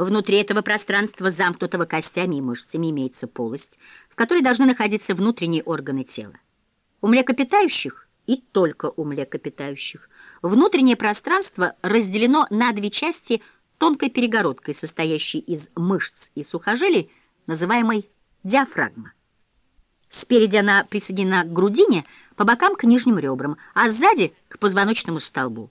Внутри этого пространства, замкнутого костями и мышцами, имеется полость, в которой должны находиться внутренние органы тела. У млекопитающих и только у млекопитающих внутреннее пространство разделено на две части тонкой перегородкой, состоящей из мышц и сухожилий, называемой диафрагма. Спереди она присоединена к грудине, по бокам к нижним ребрам, а сзади к позвоночному столбу.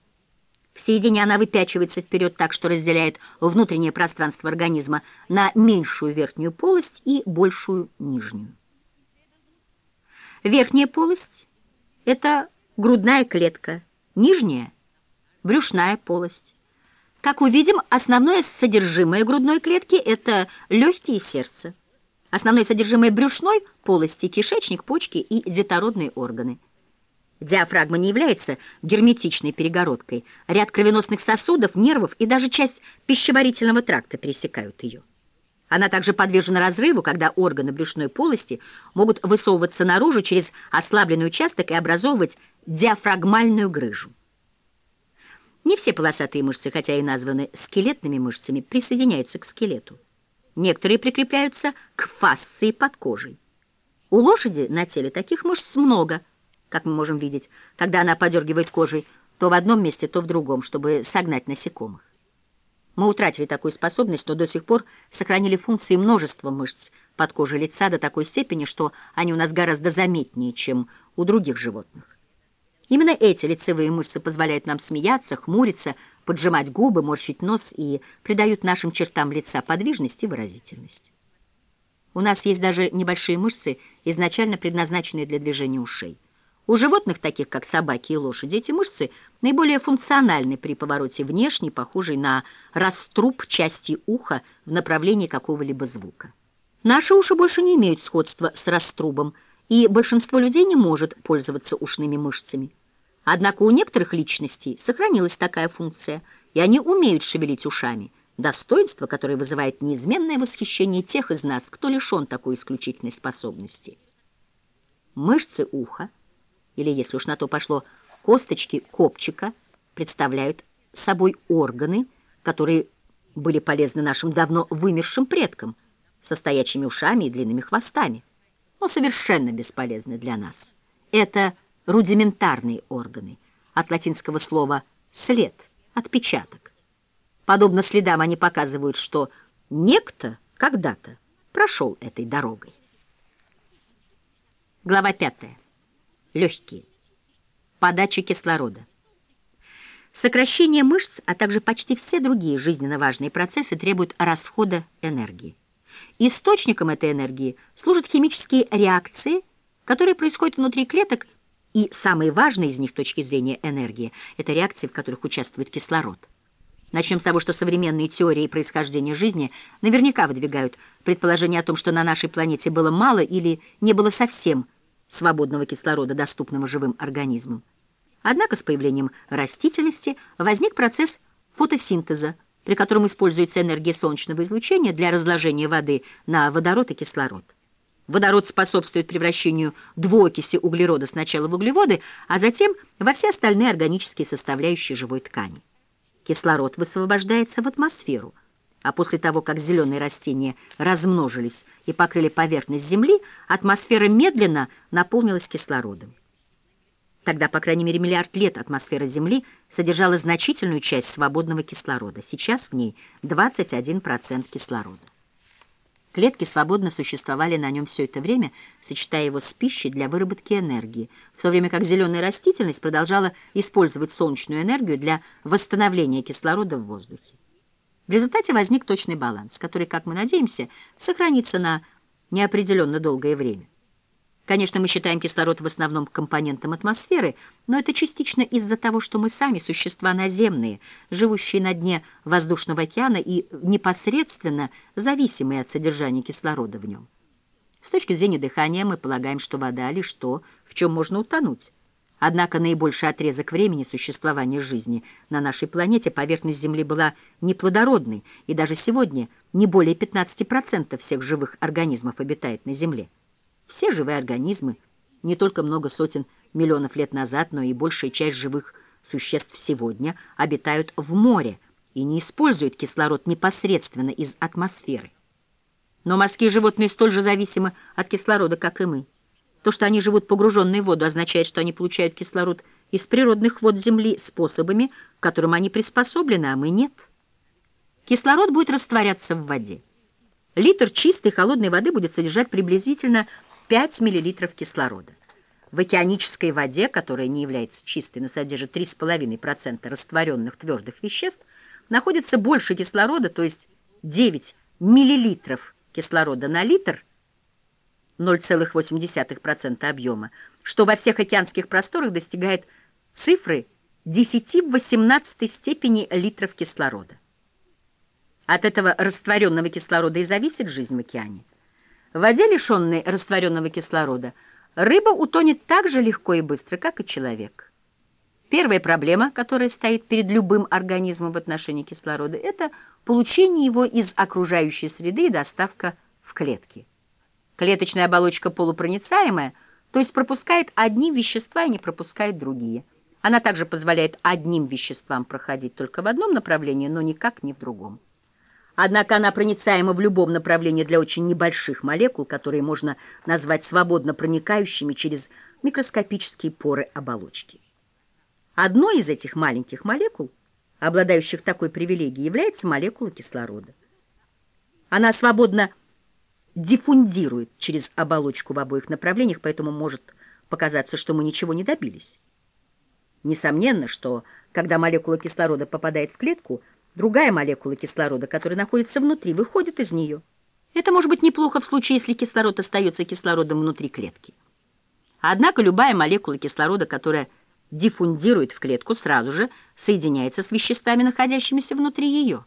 Середине она выпячивается вперед так, что разделяет внутреннее пространство организма на меньшую верхнюю полость и большую нижнюю. Верхняя полость – это грудная клетка, нижняя – брюшная полость. Как увидим, основное содержимое грудной клетки – это легкие и сердце. Основное содержимое брюшной полости – кишечник, почки и детородные органы. Диафрагма не является герметичной перегородкой. Ряд кровеносных сосудов, нервов и даже часть пищеварительного тракта пересекают ее. Она также подвержена разрыву, когда органы брюшной полости могут высовываться наружу через ослабленный участок и образовывать диафрагмальную грыжу. Не все полосатые мышцы, хотя и названы скелетными мышцами, присоединяются к скелету. Некоторые прикрепляются к фасции под кожей. У лошади на теле таких мышц много, как мы можем видеть, когда она подергивает кожей то в одном месте, то в другом, чтобы согнать насекомых. Мы утратили такую способность, но до сих пор сохранили функции множества мышц под кожей лица до такой степени, что они у нас гораздо заметнее, чем у других животных. Именно эти лицевые мышцы позволяют нам смеяться, хмуриться, поджимать губы, морщить нос и придают нашим чертам лица подвижность и выразительность. У нас есть даже небольшие мышцы, изначально предназначенные для движения ушей. У животных, таких как собаки и лошади, эти мышцы наиболее функциональны при повороте внешней, похожей на раструб части уха в направлении какого-либо звука. Наши уши больше не имеют сходства с раструбом, и большинство людей не может пользоваться ушными мышцами. Однако у некоторых личностей сохранилась такая функция, и они умеют шевелить ушами, достоинство, которое вызывает неизменное восхищение тех из нас, кто лишен такой исключительной способности. Мышцы уха, или, если уж на то пошло, косточки копчика, представляют собой органы, которые были полезны нашим давно вымершим предкам, со стоячими ушами и длинными хвостами, но совершенно бесполезны для нас. Это рудиментарные органы, от латинского слова «след», «отпечаток». Подобно следам они показывают, что некто когда-то прошел этой дорогой. Глава 5. Легкие. Подача кислорода. Сокращение мышц, а также почти все другие жизненно важные процессы требуют расхода энергии. Источником этой энергии служат химические реакции, которые происходят внутри клеток и самые важные из них точки зрения энергии – это реакции, в которых участвует кислород. Начнем с того, что современные теории происхождения жизни наверняка выдвигают предположение о том, что на нашей планете было мало или не было совсем свободного кислорода, доступного живым организмам. Однако с появлением растительности возник процесс фотосинтеза, при котором используется энергия солнечного излучения для разложения воды на водород и кислород. Водород способствует превращению двуокиси углерода сначала в углеводы, а затем во все остальные органические составляющие живой ткани. Кислород высвобождается в атмосферу, а после того, как зеленые растения размножились и покрыли поверхность Земли, атмосфера медленно наполнилась кислородом. Тогда, по крайней мере, миллиард лет атмосфера Земли содержала значительную часть свободного кислорода. Сейчас в ней 21% кислорода. Клетки свободно существовали на нем все это время, сочетая его с пищей для выработки энергии, в то время как зеленая растительность продолжала использовать солнечную энергию для восстановления кислорода в воздухе. В результате возник точный баланс, который, как мы надеемся, сохранится на неопределенно долгое время. Конечно, мы считаем кислород в основном компонентом атмосферы, но это частично из-за того, что мы сами существа наземные, живущие на дне воздушного океана и непосредственно зависимые от содержания кислорода в нем. С точки зрения дыхания мы полагаем, что вода лишь то, в чем можно утонуть. Однако наибольший отрезок времени существования жизни на нашей планете поверхность Земли была неплодородной, и даже сегодня не более 15% всех живых организмов обитает на Земле. Все живые организмы, не только много сотен миллионов лет назад, но и большая часть живых существ сегодня обитают в море, и не используют кислород непосредственно из атмосферы. Но морские животные столь же зависимы от кислорода, как и мы. То, что они живут погруженные в воду, означает, что они получают кислород из природных вод Земли способами, к которым они приспособлены, а мы нет. Кислород будет растворяться в воде. Литр чистой холодной воды будет содержать приблизительно 5 мл кислорода. В океанической воде, которая не является чистой, но содержит 3,5% растворенных твердых веществ, находится больше кислорода, то есть 9 мл кислорода на литр, 0,8% объема, что во всех океанских просторах достигает цифры 10 в 18 степени литров кислорода. От этого растворенного кислорода и зависит жизнь в океане. В воде, лишенной растворенного кислорода, рыба утонет так же легко и быстро, как и человек. Первая проблема, которая стоит перед любым организмом в отношении кислорода, это получение его из окружающей среды и доставка в клетки. Клеточная оболочка полупроницаемая, то есть пропускает одни вещества и не пропускает другие. Она также позволяет одним веществам проходить только в одном направлении, но никак не в другом. Однако она проницаема в любом направлении для очень небольших молекул, которые можно назвать свободно проникающими через микроскопические поры оболочки. Одной из этих маленьких молекул, обладающих такой привилегией, является молекула кислорода. Она свободно диффундирует через оболочку в обоих направлениях, поэтому может показаться, что мы ничего не добились. Несомненно, что когда молекула кислорода попадает в клетку – Другая молекула кислорода, которая находится внутри, выходит из нее. Это может быть неплохо в случае, если кислород остается кислородом внутри клетки. Однако любая молекула кислорода, которая диффундирует в клетку, сразу же соединяется с веществами, находящимися внутри ее.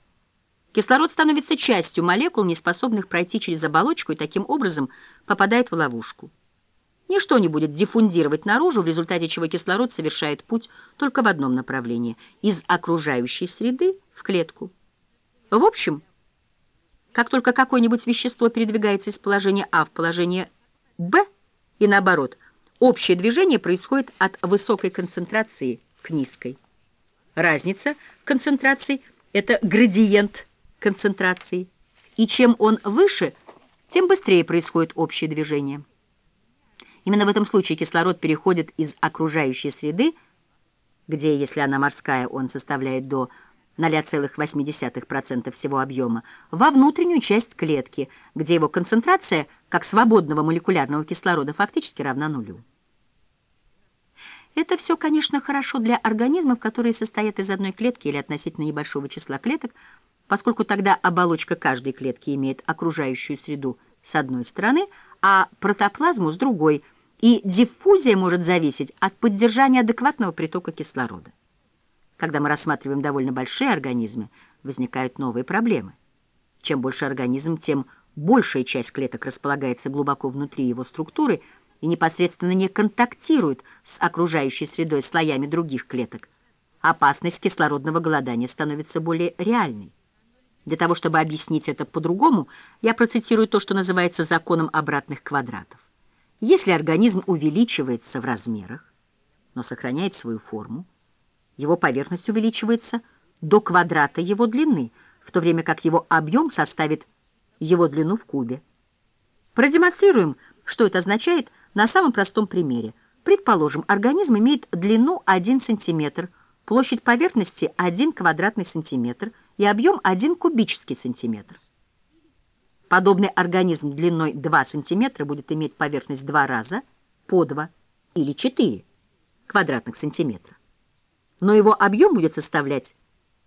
Кислород становится частью молекул, не способных пройти через оболочку, и таким образом попадает в ловушку. Ничто не будет диффундировать наружу, в результате чего кислород совершает путь только в одном направлении – из окружающей среды в клетку. В общем, как только какое-нибудь вещество передвигается из положения А в положение Б и наоборот, общее движение происходит от высокой концентрации к низкой. Разница концентрации – это градиент концентрации, и чем он выше, тем быстрее происходит общее движение. Именно в этом случае кислород переходит из окружающей среды, где, если она морская, он составляет до 0,8% всего объема, во внутреннюю часть клетки, где его концентрация, как свободного молекулярного кислорода, фактически равна нулю. Это все, конечно, хорошо для организмов, которые состоят из одной клетки или относительно небольшого числа клеток, поскольку тогда оболочка каждой клетки имеет окружающую среду с одной стороны, а протоплазму с другой, и диффузия может зависеть от поддержания адекватного притока кислорода. Когда мы рассматриваем довольно большие организмы, возникают новые проблемы. Чем больше организм, тем большая часть клеток располагается глубоко внутри его структуры и непосредственно не контактирует с окружающей средой слоями других клеток. Опасность кислородного голодания становится более реальной. Для того, чтобы объяснить это по-другому, я процитирую то, что называется законом обратных квадратов. Если организм увеличивается в размерах, но сохраняет свою форму, его поверхность увеличивается до квадрата его длины, в то время как его объем составит его длину в кубе. Продемонстрируем, что это означает на самом простом примере. Предположим, организм имеет длину 1 см, площадь поверхности 1 квадратный сантиметр и объем 1 кубический сантиметр. Подобный организм длиной 2 см будет иметь поверхность два раза по 2 или 4 квадратных сантиметра. Но его объем будет составлять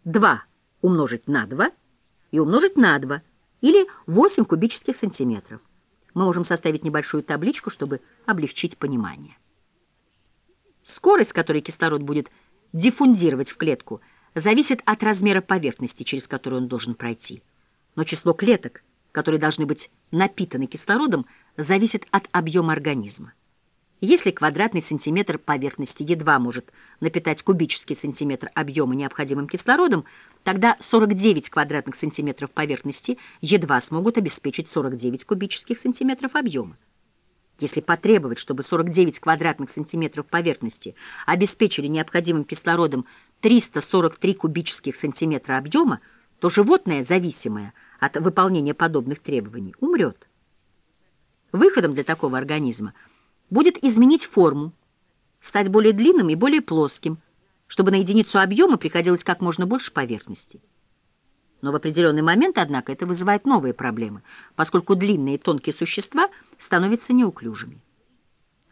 2 умножить на 2 и умножить на 2 или 8 кубических сантиметров. Мы можем составить небольшую табличку, чтобы облегчить понимание. Скорость, с которой кислород будет диффундировать в клетку, зависит от размера поверхности, через которую он должен пройти. Но число клеток, которые должны быть напитаны кислородом, зависит от объема организма. Если квадратный сантиметр поверхности едва может напитать кубический сантиметр объема необходимым кислородом, тогда 49 квадратных сантиметров поверхности едва смогут обеспечить 49 кубических сантиметров объема. Если потребовать, чтобы 49 квадратных сантиметров поверхности обеспечили необходимым кислородом 343 кубических сантиметра объема, то животное, зависимое от выполнения подобных требований, умрет. Выходом для такого организма будет изменить форму, стать более длинным и более плоским, чтобы на единицу объема приходилось как можно больше поверхности. Но в определенный момент, однако, это вызывает новые проблемы, поскольку длинные и тонкие существа становятся неуклюжими.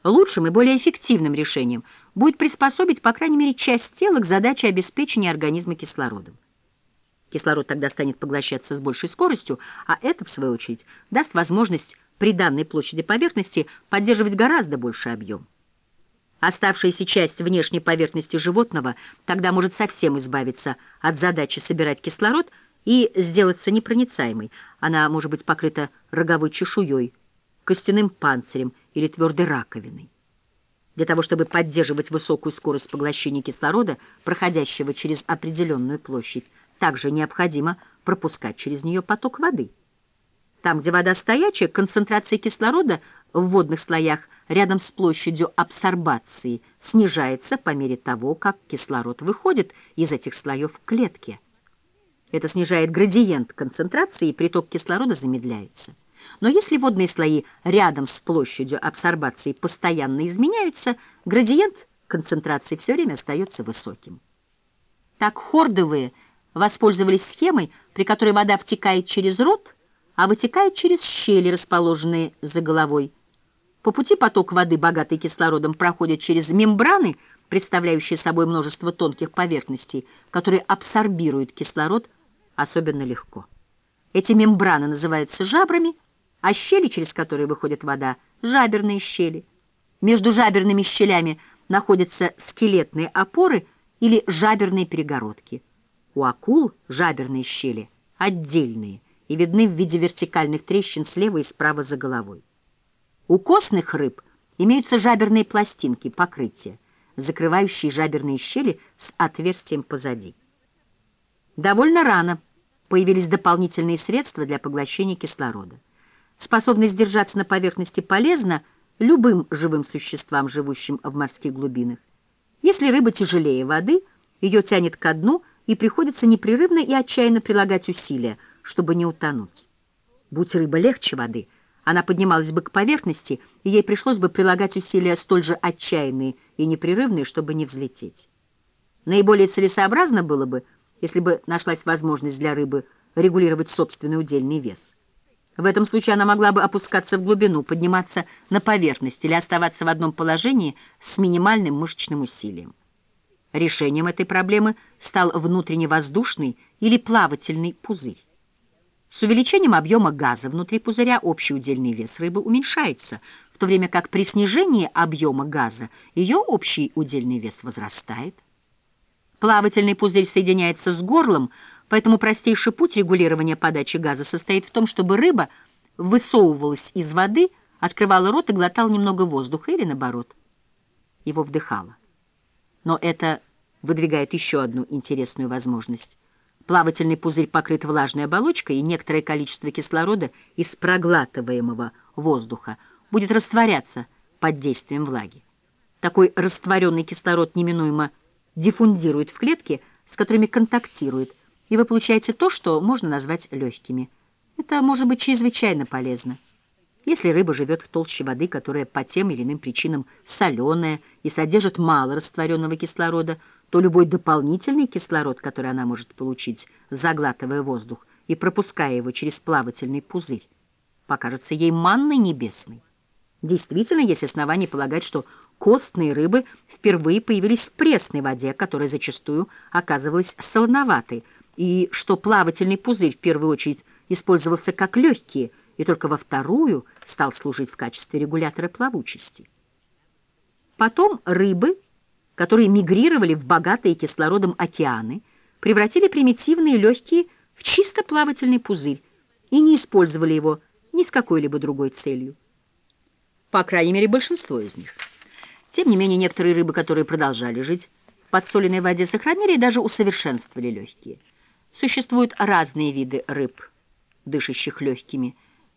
Лучшим и более эффективным решением будет приспособить, по крайней мере, часть тела к задаче обеспечения организма кислородом. Кислород тогда станет поглощаться с большей скоростью, а это, в свою очередь, даст возможность при данной площади поверхности поддерживать гораздо больший объем. Оставшаяся часть внешней поверхности животного тогда может совсем избавиться от задачи собирать кислород и сделаться непроницаемой. Она может быть покрыта роговой чешуей, костяным панцирем или твердой раковиной. Для того, чтобы поддерживать высокую скорость поглощения кислорода, проходящего через определенную площадь, также необходимо пропускать через нее поток воды. Там, где вода стоячая, концентрация кислорода в водных слоях рядом с площадью абсорбации снижается по мере того, как кислород выходит из этих слоев в клетке. Это снижает градиент концентрации, и приток кислорода замедляется. Но если водные слои рядом с площадью абсорбации постоянно изменяются, градиент концентрации все время остается высоким. Так хордовые воспользовались схемой, при которой вода втекает через рот, а вытекает через щели, расположенные за головой. По пути поток воды, богатый кислородом, проходит через мембраны, представляющие собой множество тонких поверхностей, которые абсорбируют кислород особенно легко. Эти мембраны называются жабрами, а щели, через которые выходит вода, жаберные щели. Между жаберными щелями находятся скелетные опоры или жаберные перегородки. У акул жаберные щели отдельные и видны в виде вертикальных трещин слева и справа за головой. У костных рыб имеются жаберные пластинки, покрытия, закрывающие жаберные щели с отверстием позади. Довольно рано появились дополнительные средства для поглощения кислорода. Способность держаться на поверхности полезна любым живым существам, живущим в морских глубинах. Если рыба тяжелее воды, ее тянет ко дну и приходится непрерывно и отчаянно прилагать усилия, чтобы не утонуть. Будь рыба легче воды, она поднималась бы к поверхности, и ей пришлось бы прилагать усилия столь же отчаянные и непрерывные, чтобы не взлететь. Наиболее целесообразно было бы если бы нашлась возможность для рыбы регулировать собственный удельный вес. В этом случае она могла бы опускаться в глубину, подниматься на поверхность или оставаться в одном положении с минимальным мышечным усилием. Решением этой проблемы стал внутренневоздушный или плавательный пузырь. С увеличением объема газа внутри пузыря общий удельный вес рыбы уменьшается, в то время как при снижении объема газа ее общий удельный вес возрастает. Плавательный пузырь соединяется с горлом, поэтому простейший путь регулирования подачи газа состоит в том, чтобы рыба высовывалась из воды, открывала рот и глотала немного воздуха или, наоборот, его вдыхала. Но это выдвигает еще одну интересную возможность. Плавательный пузырь покрыт влажной оболочкой, и некоторое количество кислорода из проглатываемого воздуха будет растворяться под действием влаги. Такой растворенный кислород неминуемо диффундирует в клетки, с которыми контактирует, и вы получаете то, что можно назвать легкими. Это может быть чрезвычайно полезно. Если рыба живет в толще воды, которая по тем или иным причинам соленая и содержит мало растворенного кислорода, то любой дополнительный кислород, который она может получить, заглатывая воздух и пропуская его через плавательный пузырь, покажется ей манной небесной. Действительно, есть основания полагать, что костные рыбы впервые появились в пресной воде, которая зачастую оказывалась солоноватой, и что плавательный пузырь в первую очередь использовался как легкие, и только во вторую стал служить в качестве регулятора плавучести. Потом рыбы, которые мигрировали в богатые кислородом океаны, превратили примитивные легкие в чисто плавательный пузырь и не использовали его ни с какой-либо другой целью. По крайней мере, большинство из них. Тем не менее, некоторые рыбы, которые продолжали жить в подсоленной воде, сохранили и даже усовершенствовали легкие. Существуют разные виды рыб, дышащих легкими.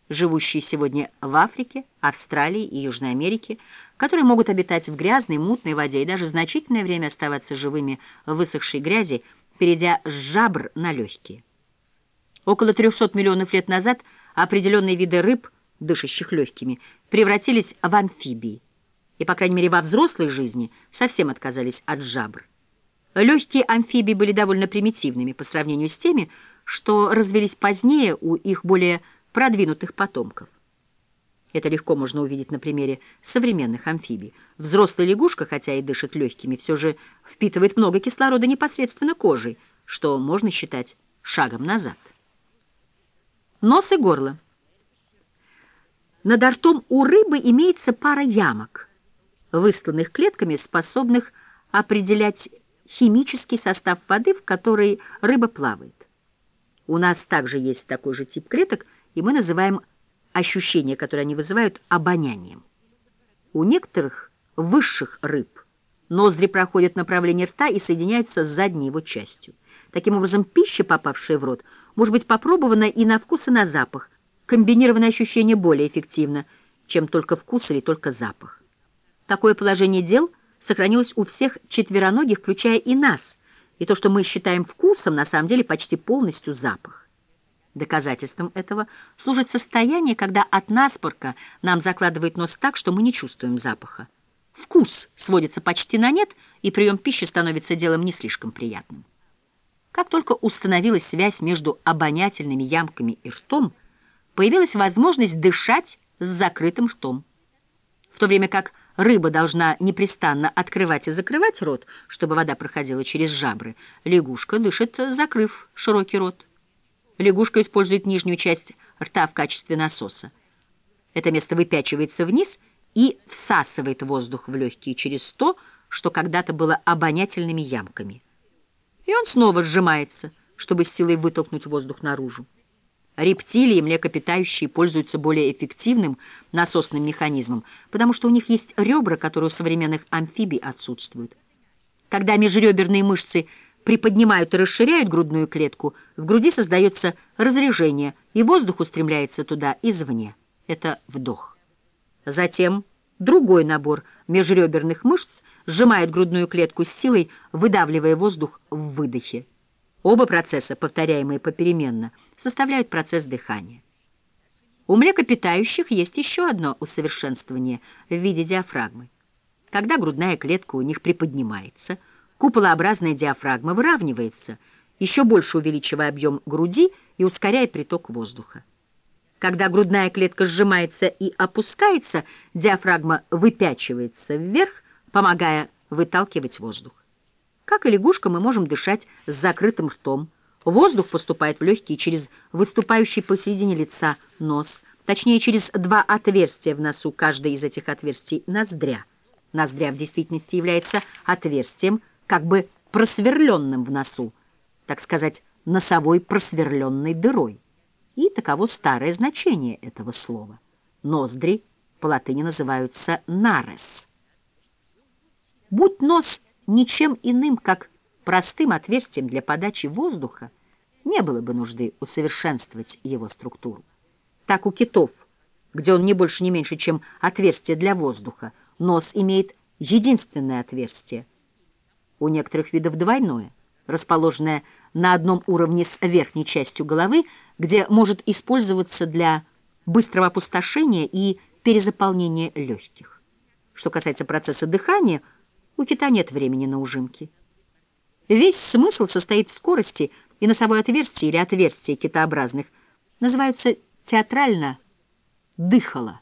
живущие сегодня в Африке, Австралии и Южной Америке, которые могут обитать в грязной, мутной воде и даже значительное время оставаться живыми в высохшей грязи, перейдя с жабр на легкие. Около 300 миллионов лет назад определенные виды рыб, дышащих легкими, превратились в амфибии и, по крайней мере, во взрослой жизни совсем отказались от жабр. Легкие амфибии были довольно примитивными по сравнению с теми, что развелись позднее у их более продвинутых потомков. Это легко можно увидеть на примере современных амфибий. Взрослая лягушка, хотя и дышит легкими, все же впитывает много кислорода непосредственно кожей, что можно считать шагом назад. Нос и горло. Над ртом у рыбы имеется пара ямок, выстланных клетками, способных определять химический состав воды, в которой рыба плавает. У нас также есть такой же тип клеток, и мы называем ощущения, которые они вызывают, обонянием. У некоторых высших рыб ноздри проходят направление рта и соединяются с задней его частью. Таким образом, пища, попавшая в рот, может быть попробована и на вкус, и на запах. Комбинированное ощущение более эффективно, чем только вкус или только запах. Такое положение дел сохранилось у всех четвероногих, включая и нас, и то, что мы считаем вкусом, на самом деле почти полностью запах. Доказательством этого служит состояние, когда от наспорка нам закладывает нос так, что мы не чувствуем запаха. Вкус сводится почти на нет, и прием пищи становится делом не слишком приятным. Как только установилась связь между обонятельными ямками и ртом, появилась возможность дышать с закрытым ртом. В то время как Рыба должна непрестанно открывать и закрывать рот, чтобы вода проходила через жабры. Лягушка дышит, закрыв широкий рот. Лягушка использует нижнюю часть рта в качестве насоса. Это место выпячивается вниз и всасывает воздух в легкие через то, что когда-то было обонятельными ямками. И он снова сжимается, чтобы с силой вытолкнуть воздух наружу. Рептилии, млекопитающие, пользуются более эффективным насосным механизмом, потому что у них есть ребра, которые у современных амфибий отсутствуют. Когда межреберные мышцы приподнимают и расширяют грудную клетку, в груди создается разрежение, и воздух устремляется туда извне. Это вдох. Затем другой набор межреберных мышц сжимает грудную клетку с силой, выдавливая воздух в выдохе. Оба процесса, повторяемые попеременно, составляют процесс дыхания. У млекопитающих есть еще одно усовершенствование в виде диафрагмы. Когда грудная клетка у них приподнимается, куполообразная диафрагма выравнивается, еще больше увеличивая объем груди и ускоряя приток воздуха. Когда грудная клетка сжимается и опускается, диафрагма выпячивается вверх, помогая выталкивать воздух. Как и лягушка, мы можем дышать с закрытым ртом. Воздух поступает в легкие через выступающий посередине лица нос, точнее, через два отверстия в носу, каждое из этих отверстий — ноздря. Ноздря в действительности является отверстием, как бы просверленным в носу, так сказать, носовой просверленной дырой. И таково старое значение этого слова. Ноздри по латыни называются «нарес». Будь нос ничем иным, как простым отверстием для подачи воздуха, не было бы нужды усовершенствовать его структуру. Так у китов, где он не больше, не меньше, чем отверстие для воздуха, нос имеет единственное отверстие. У некоторых видов двойное, расположенное на одном уровне с верхней частью головы, где может использоваться для быстрого опустошения и перезаполнения легких. Что касается процесса дыхания – у кита нет времени на ужинки. Весь смысл состоит в скорости, и носовое отверстие или отверстие китообразных называются театрально «дыхало».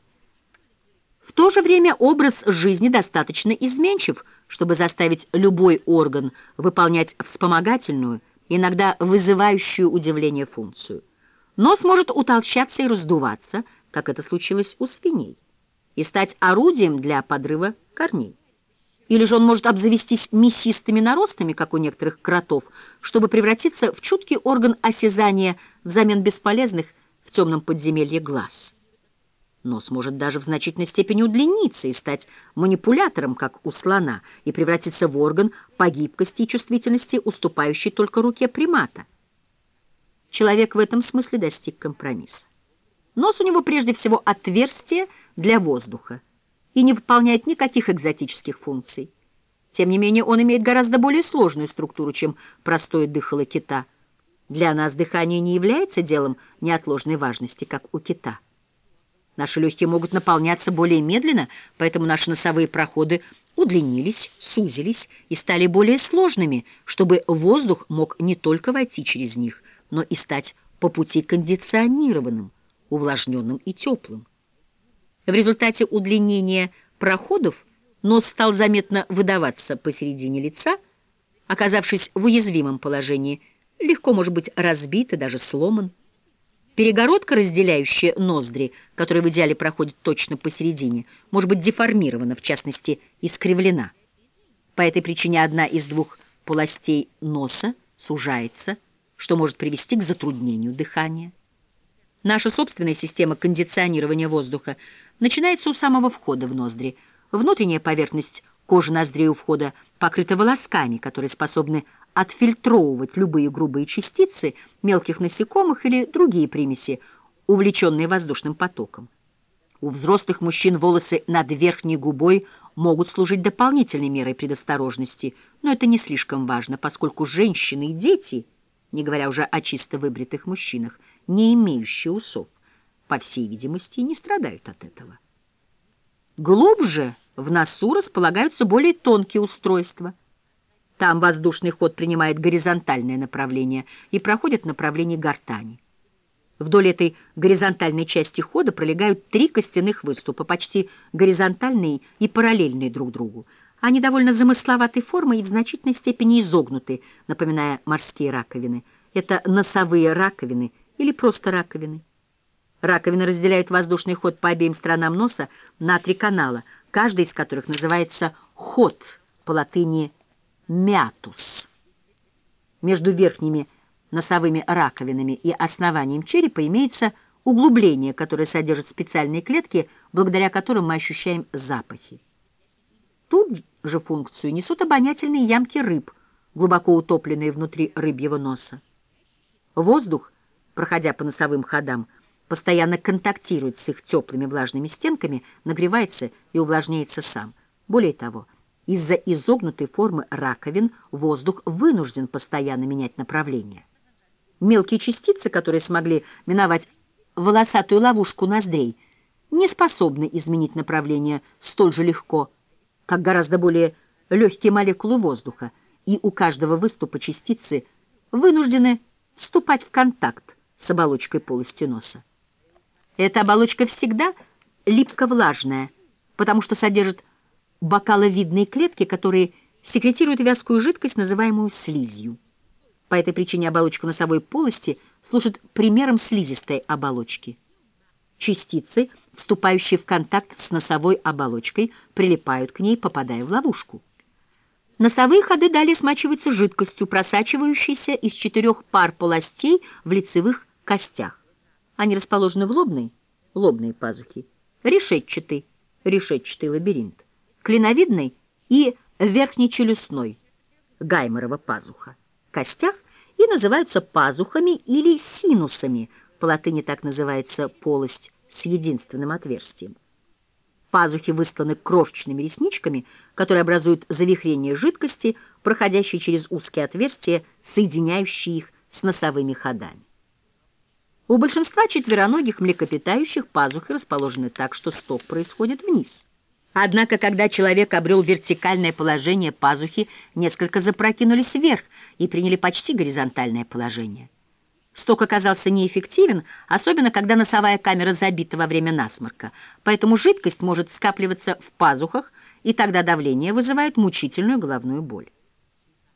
В то же время образ жизни достаточно изменчив, чтобы заставить любой орган выполнять вспомогательную, иногда вызывающую удивление функцию. Нос может утолщаться и раздуваться, как это случилось у свиней, и стать орудием для подрыва корней. Или же он может обзавестись мясистыми наростами, как у некоторых кротов, чтобы превратиться в чуткий орган осязания взамен бесполезных в темном подземелье глаз. Нос может даже в значительной степени удлиниться и стать манипулятором, как у слона, и превратиться в орган по гибкости и чувствительности, уступающий только руке примата. Человек в этом смысле достиг компромисса. Нос у него прежде всего отверстие для воздуха и не выполняет никаких экзотических функций. Тем не менее, он имеет гораздо более сложную структуру, чем простое дыхало кита. Для нас дыхание не является делом неотложной важности, как у кита. Наши легкие могут наполняться более медленно, поэтому наши носовые проходы удлинились, сузились и стали более сложными, чтобы воздух мог не только войти через них, но и стать по пути кондиционированным, увлажненным и теплым. В результате удлинения проходов нос стал заметно выдаваться посередине лица, оказавшись в уязвимом положении, легко может быть разбит и даже сломан. Перегородка, разделяющая ноздри, которая в идеале проходит точно посередине, может быть деформирована, в частности, искривлена. По этой причине одна из двух полостей носа сужается, что может привести к затруднению дыхания. Наша собственная система кондиционирования воздуха начинается у самого входа в ноздри. Внутренняя поверхность кожи ноздрей у входа покрыта волосками, которые способны отфильтровывать любые грубые частицы, мелких насекомых или другие примеси, увлеченные воздушным потоком. У взрослых мужчин волосы над верхней губой могут служить дополнительной мерой предосторожности, но это не слишком важно, поскольку женщины и дети, не говоря уже о чисто выбритых мужчинах, не имеющие усов, по всей видимости, не страдают от этого. Глубже в носу располагаются более тонкие устройства – там воздушный ход принимает горизонтальное направление и проходит в направлении гортани. Вдоль этой горизонтальной части хода пролегают три костяных выступа, почти горизонтальные и параллельные друг другу. Они довольно замысловатой формы и в значительной степени изогнуты, напоминая морские раковины. Это носовые раковины или просто раковины. Раковины разделяют воздушный ход по обеим сторонам носа на три канала, каждый из которых называется «ход» по латыни мятус. Между верхними носовыми раковинами и основанием черепа имеется углубление, которое содержит специальные клетки, благодаря которым мы ощущаем запахи. Тут же функцию несут обонятельные ямки рыб, глубоко утопленные внутри рыбьего носа. Воздух, проходя по носовым ходам, постоянно контактирует с их теплыми влажными стенками, нагревается и увлажняется сам. Более того, из-за изогнутой формы раковин воздух вынужден постоянно менять направление. Мелкие частицы, которые смогли миновать волосатую ловушку ноздрей, не способны изменить направление столь же легко, как гораздо более легкие молекулы воздуха, и у каждого выступа частицы вынуждены вступать в контакт с оболочкой полости носа. Эта оболочка всегда липко-влажная, потому что содержит бокаловидные клетки, которые секретируют вязкую жидкость, называемую слизью. По этой причине оболочка носовой полости служит примером слизистой оболочки. Частицы, вступающие в контакт с носовой оболочкой, прилипают к ней, попадая в ловушку. Носовые ходы далее смачиваются жидкостью, просачивающейся из четырех пар полостей в лицевых костях. Они расположены в лобной, лобные пазухи, решетчатый, решетчатый лабиринт клиновидной и верхнечелюстной, гайморова пазуха, костях и называются пазухами или синусами, по латыни так называется полость с единственным отверстием. Пазухи выстланы крошечными ресничками, которые образуют завихрение жидкости, проходящей через узкие отверстия, соединяющие их с носовыми ходами. У большинства четвероногих млекопитающих пазухи расположены так, что сток происходит вниз. Однако, когда человек обрел вертикальное положение, пазухи несколько запрокинулись вверх и приняли почти горизонтальное положение. Сток оказался неэффективен, особенно когда носовая камера забита во время насморка, поэтому жидкость может скапливаться в пазухах, и тогда давление вызывает мучительную головную боль.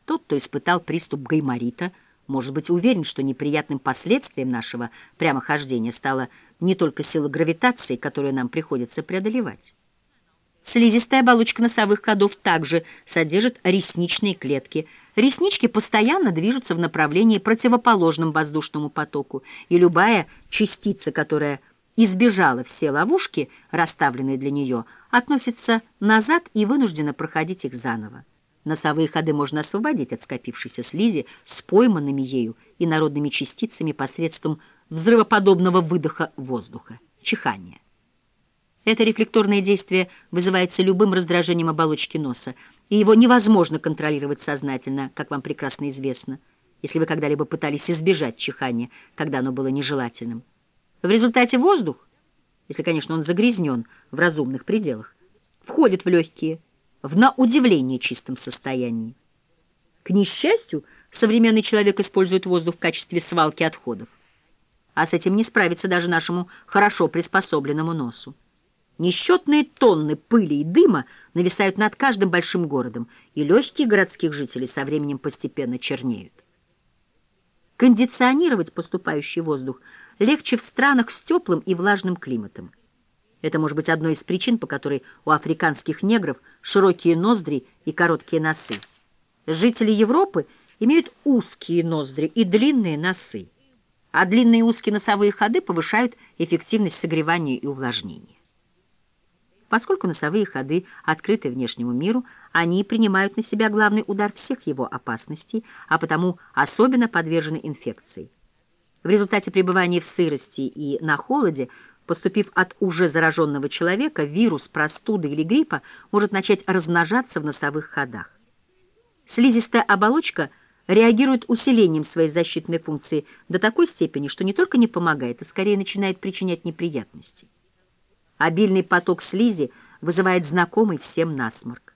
Тот, кто испытал приступ гайморита, может быть уверен, что неприятным последствием нашего прямохождения стала не только сила гравитации, которую нам приходится преодолевать. Слизистая оболочка носовых ходов также содержит ресничные клетки. Реснички постоянно движутся в направлении противоположном воздушному потоку, и любая частица, которая избежала все ловушки, расставленные для нее, относится назад и вынуждена проходить их заново. Носовые ходы можно освободить от скопившейся слизи с пойманными ею и народными частицами посредством взрывоподобного выдоха воздуха, чихания. Это рефлекторное действие вызывается любым раздражением оболочки носа, и его невозможно контролировать сознательно, как вам прекрасно известно, если вы когда-либо пытались избежать чихания, когда оно было нежелательным. В результате воздух, если, конечно, он загрязнен в разумных пределах, входит в легкие, в на удивление чистом состоянии. К несчастью, современный человек использует воздух в качестве свалки отходов, а с этим не справится даже нашему хорошо приспособленному носу. Несчетные тонны пыли и дыма нависают над каждым большим городом, и легкие городских жителей со временем постепенно чернеют. Кондиционировать поступающий воздух легче в странах с теплым и влажным климатом. Это может быть одной из причин, по которой у африканских негров широкие ноздри и короткие носы. Жители Европы имеют узкие ноздри и длинные носы, а длинные узкие носовые ходы повышают эффективность согревания и увлажнения. Поскольку носовые ходы открыты внешнему миру, они принимают на себя главный удар всех его опасностей, а потому особенно подвержены инфекции. В результате пребывания в сырости и на холоде, поступив от уже зараженного человека, вирус простуды или гриппа может начать размножаться в носовых ходах. Слизистая оболочка реагирует усилением своей защитной функции до такой степени, что не только не помогает, а скорее начинает причинять неприятности. Обильный поток слизи вызывает знакомый всем насморк.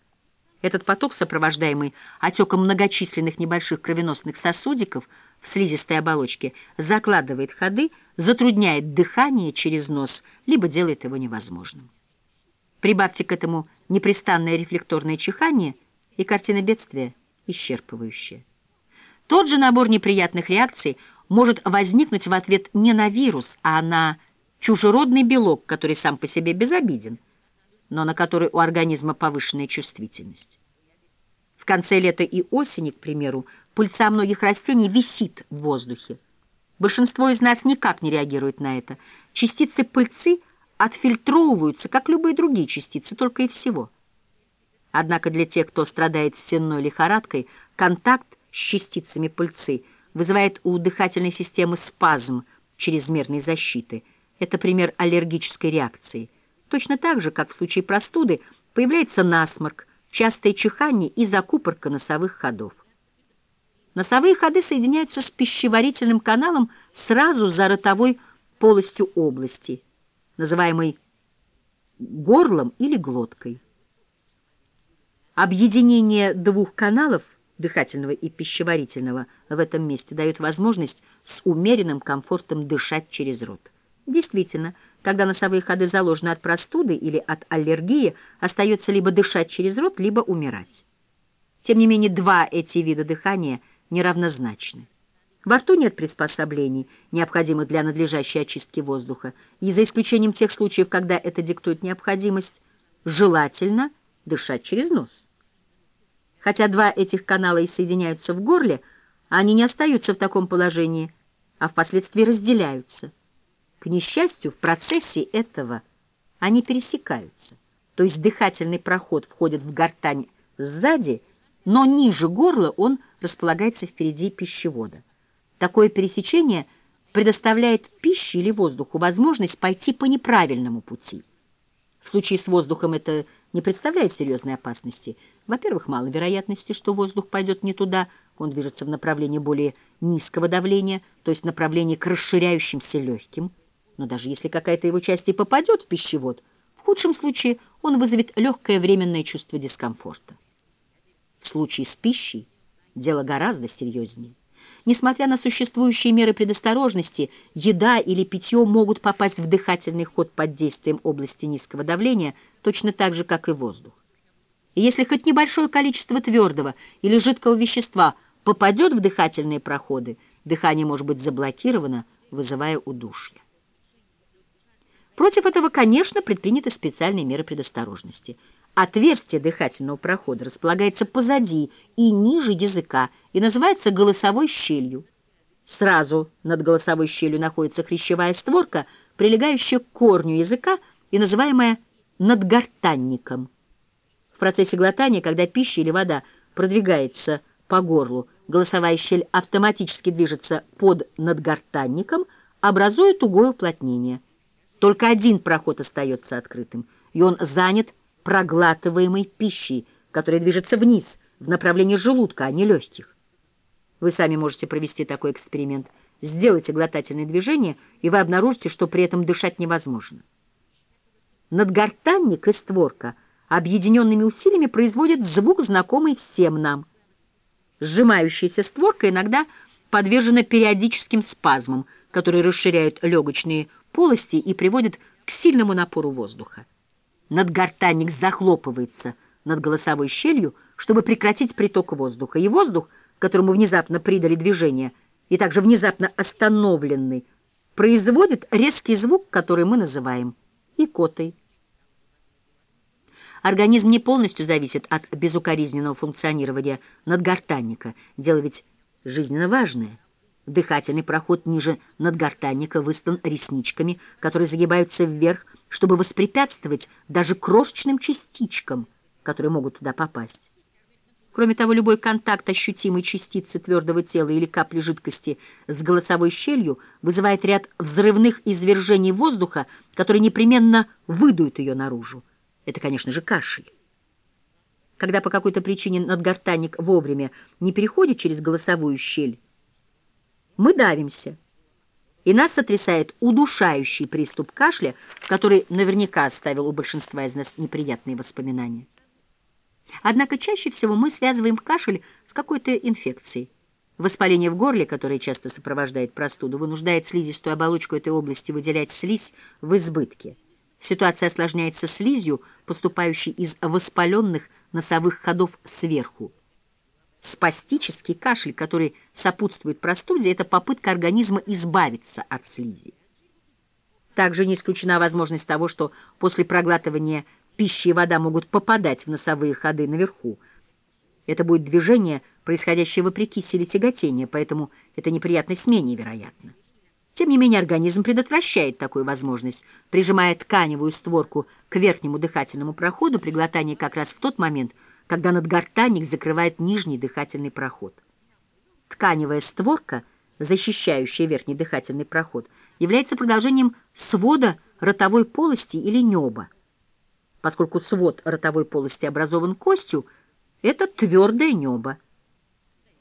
Этот поток, сопровождаемый отеком многочисленных небольших кровеносных сосудиков в слизистой оболочке, закладывает ходы, затрудняет дыхание через нос, либо делает его невозможным. Прибавьте к этому непрестанное рефлекторное чихание, и картина бедствия исчерпывающая. Тот же набор неприятных реакций может возникнуть в ответ не на вирус, а на чужеродный белок, который сам по себе безобиден, но на который у организма повышенная чувствительность. В конце лета и осени, к примеру, пыльца многих растений висит в воздухе. Большинство из нас никак не реагирует на это. Частицы пыльцы отфильтровываются, как любые другие частицы, только и всего. Однако для тех, кто страдает сенной лихорадкой, контакт с частицами пыльцы вызывает у дыхательной системы спазм чрезмерной защиты – это пример аллергической реакции. Точно так же, как в случае простуды, появляется насморк, частое чихание и закупорка носовых ходов. Носовые ходы соединяются с пищеварительным каналом сразу за ротовой полостью области, называемой горлом или глоткой. Объединение двух каналов, дыхательного и пищеварительного, в этом месте дает возможность с умеренным комфортом дышать через рот. Действительно, когда носовые ходы заложены от простуды или от аллергии, остается либо дышать через рот, либо умирать. Тем не менее, два эти вида дыхания неравнозначны. Во рту нет приспособлений, необходимых для надлежащей очистки воздуха, и за исключением тех случаев, когда это диктует необходимость, желательно дышать через нос. Хотя два этих канала и соединяются в горле, они не остаются в таком положении, а впоследствии разделяются – к несчастью, в процессе этого они пересекаются, то есть дыхательный проход входит в гортань сзади, но ниже горла он располагается впереди пищевода. Такое пересечение предоставляет пище или воздуху возможность пойти по неправильному пути. В случае с воздухом это не представляет серьезной опасности. Во-первых, мало вероятности, что воздух пойдет не туда, он движется в направлении более низкого давления, то есть направлении к расширяющимся легким. Но даже если какая-то его часть и попадет в пищевод, в худшем случае он вызовет легкое временное чувство дискомфорта. В случае с пищей дело гораздо серьезнее. Несмотря на существующие меры предосторожности, еда или питье могут попасть в дыхательный ход под действием области низкого давления, точно так же, как и воздух. И если хоть небольшое количество твердого или жидкого вещества попадет в дыхательные проходы, дыхание может быть заблокировано, вызывая удушье. Против этого, конечно, предприняты специальные меры предосторожности. Отверстие дыхательного прохода располагается позади и ниже языка и называется голосовой щелью. Сразу над голосовой щелью находится хрящевая створка, прилегающая к корню языка и называемая надгортанником. В процессе глотания, когда пища или вода продвигается по горлу, голосовая щель автоматически движется под надгортанником, образуя тугое уплотнение. Только один проход остается открытым, и он занят проглатываемой пищей, которая движется вниз, в направлении желудка, а не легких. Вы сами можете провести такой эксперимент. Сделайте глотательные движения, и вы обнаружите, что при этом дышать невозможно. Надгортанник и створка объединенными усилиями производят звук, знакомый всем нам. Сжимающаяся створка иногда подвержена периодическим спазмам, которые расширяют легочные полости и приводят к сильному напору воздуха. Надгортанник захлопывается над голосовой щелью, чтобы прекратить приток воздуха, и воздух, которому внезапно придали движение, и также внезапно остановленный, производит резкий звук, который мы называем икотой. Организм не полностью зависит от безукоризненного функционирования надгортанника. Дело ведь жизненно важное. Дыхательный проход ниже надгортанника выстлан ресничками, которые загибаются вверх, чтобы воспрепятствовать даже крошечным частичкам, которые могут туда попасть. Кроме того, любой контакт ощутимой частицы твердого тела или капли жидкости с голосовой щелью вызывает ряд взрывных извержений воздуха, которые непременно выдуют ее наружу. Это, конечно же, кашель. Когда по какой-то причине надгортанник вовремя не переходит через голосовую щель, мы давимся, и нас сотрясает удушающий приступ кашля, который наверняка оставил у большинства из нас неприятные воспоминания. Однако чаще всего мы связываем кашель с какой-то инфекцией. Воспаление в горле, которое часто сопровождает простуду, вынуждает слизистую оболочку этой области выделять слизь в избытке. Ситуация осложняется слизью, поступающей из воспаленных носовых ходов сверху. Спастический кашель, который сопутствует простуде, это попытка организма избавиться от слизи. Также не исключена возможность того, что после проглатывания пища и вода могут попадать в носовые ходы наверху. Это будет движение, происходящее вопреки силе тяготения, поэтому это неприятность менее вероятна. Тем не менее организм предотвращает такую возможность, прижимая тканевую створку к верхнему дыхательному проходу при глотании как раз в тот момент, когда надгортанник закрывает нижний дыхательный проход. Тканевая створка, защищающая верхний дыхательный проход, является продолжением свода ротовой полости или неба. Поскольку свод ротовой полости образован костью, это твердое небо.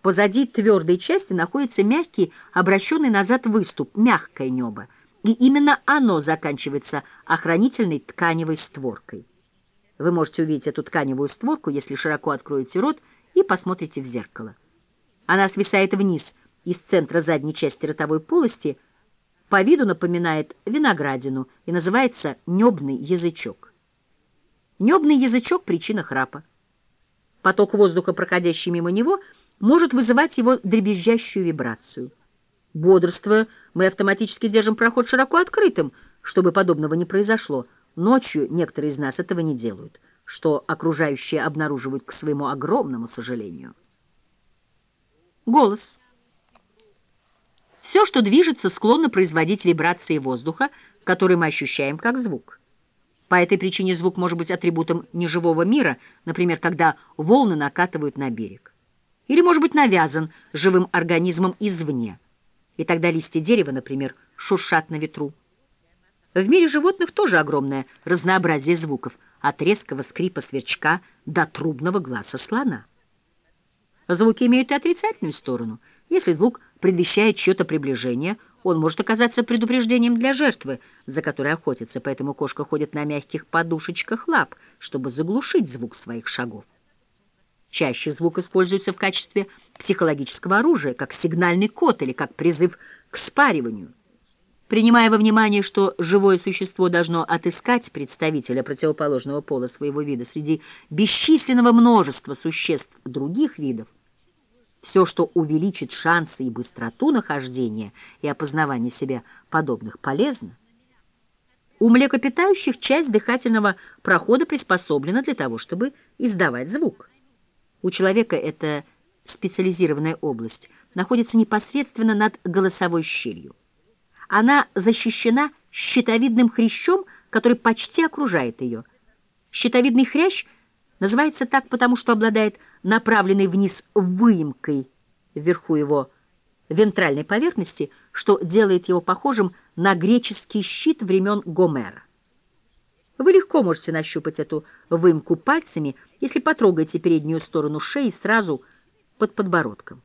Позади твердой части находится мягкий, обращенный назад выступ, мягкое небо, и именно оно заканчивается охранительной тканевой створкой. Вы можете увидеть эту тканевую створку, если широко откроете рот и посмотрите в зеркало. Она свисает вниз из центра задней части ротовой полости, по виду напоминает виноградину и называется небный язычок. Небный язычок – причина храпа. Поток воздуха, проходящий мимо него, может вызывать его дребезжащую вибрацию. Бодрствуя, мы автоматически держим проход широко открытым, чтобы подобного не произошло. Ночью некоторые из нас этого не делают, что окружающие обнаруживают к своему огромному сожалению. Голос. Все, что движется, склонно производить вибрации воздуха, которые мы ощущаем как звук. По этой причине звук может быть атрибутом неживого мира, например, когда волны накатывают на берег. Или может быть навязан живым организмом извне. И тогда листья дерева, например, шуршат на ветру. В мире животных тоже огромное разнообразие звуков, от резкого скрипа сверчка до трубного глаза слона. Звуки имеют и отрицательную сторону. Если звук предвещает чье-то приближение – он может оказаться предупреждением для жертвы, за которой охотится, поэтому кошка ходит на мягких подушечках лап, чтобы заглушить звук своих шагов. Чаще звук используется в качестве психологического оружия, как сигнальный код или как призыв к спариванию. Принимая во внимание, что живое существо должно отыскать представителя противоположного пола своего вида среди бесчисленного множества существ других видов, все, что увеличит шансы и быстроту нахождения и опознавания себе подобных, полезно. У млекопитающих часть дыхательного прохода приспособлена для того, чтобы издавать звук. У человека эта специализированная область находится непосредственно над голосовой щелью. Она защищена щитовидным хрящом, который почти окружает ее. Щитовидный хрящ Называется так, потому что обладает направленной вниз выемкой вверху его вентральной поверхности, что делает его похожим на греческий щит времен Гомера. Вы легко можете нащупать эту выемку пальцами, если потрогаете переднюю сторону шеи сразу под подбородком.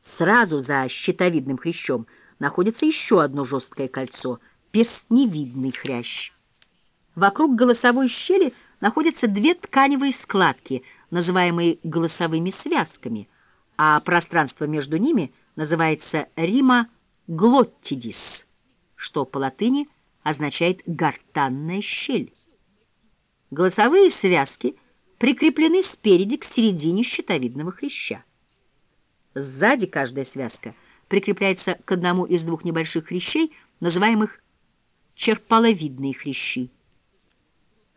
Сразу за щитовидным хрящом находится еще одно жесткое кольцо – песневидный хрящ. Вокруг голосовой щели находятся две тканевые складки, называемые голосовыми связками, а пространство между ними называется рима глоттидис, что по латыни означает «гортанная щель». Голосовые связки прикреплены спереди к середине щитовидного хряща. Сзади каждая связка прикрепляется к одному из двух небольших хрящей, называемых черпаловидные хрящи.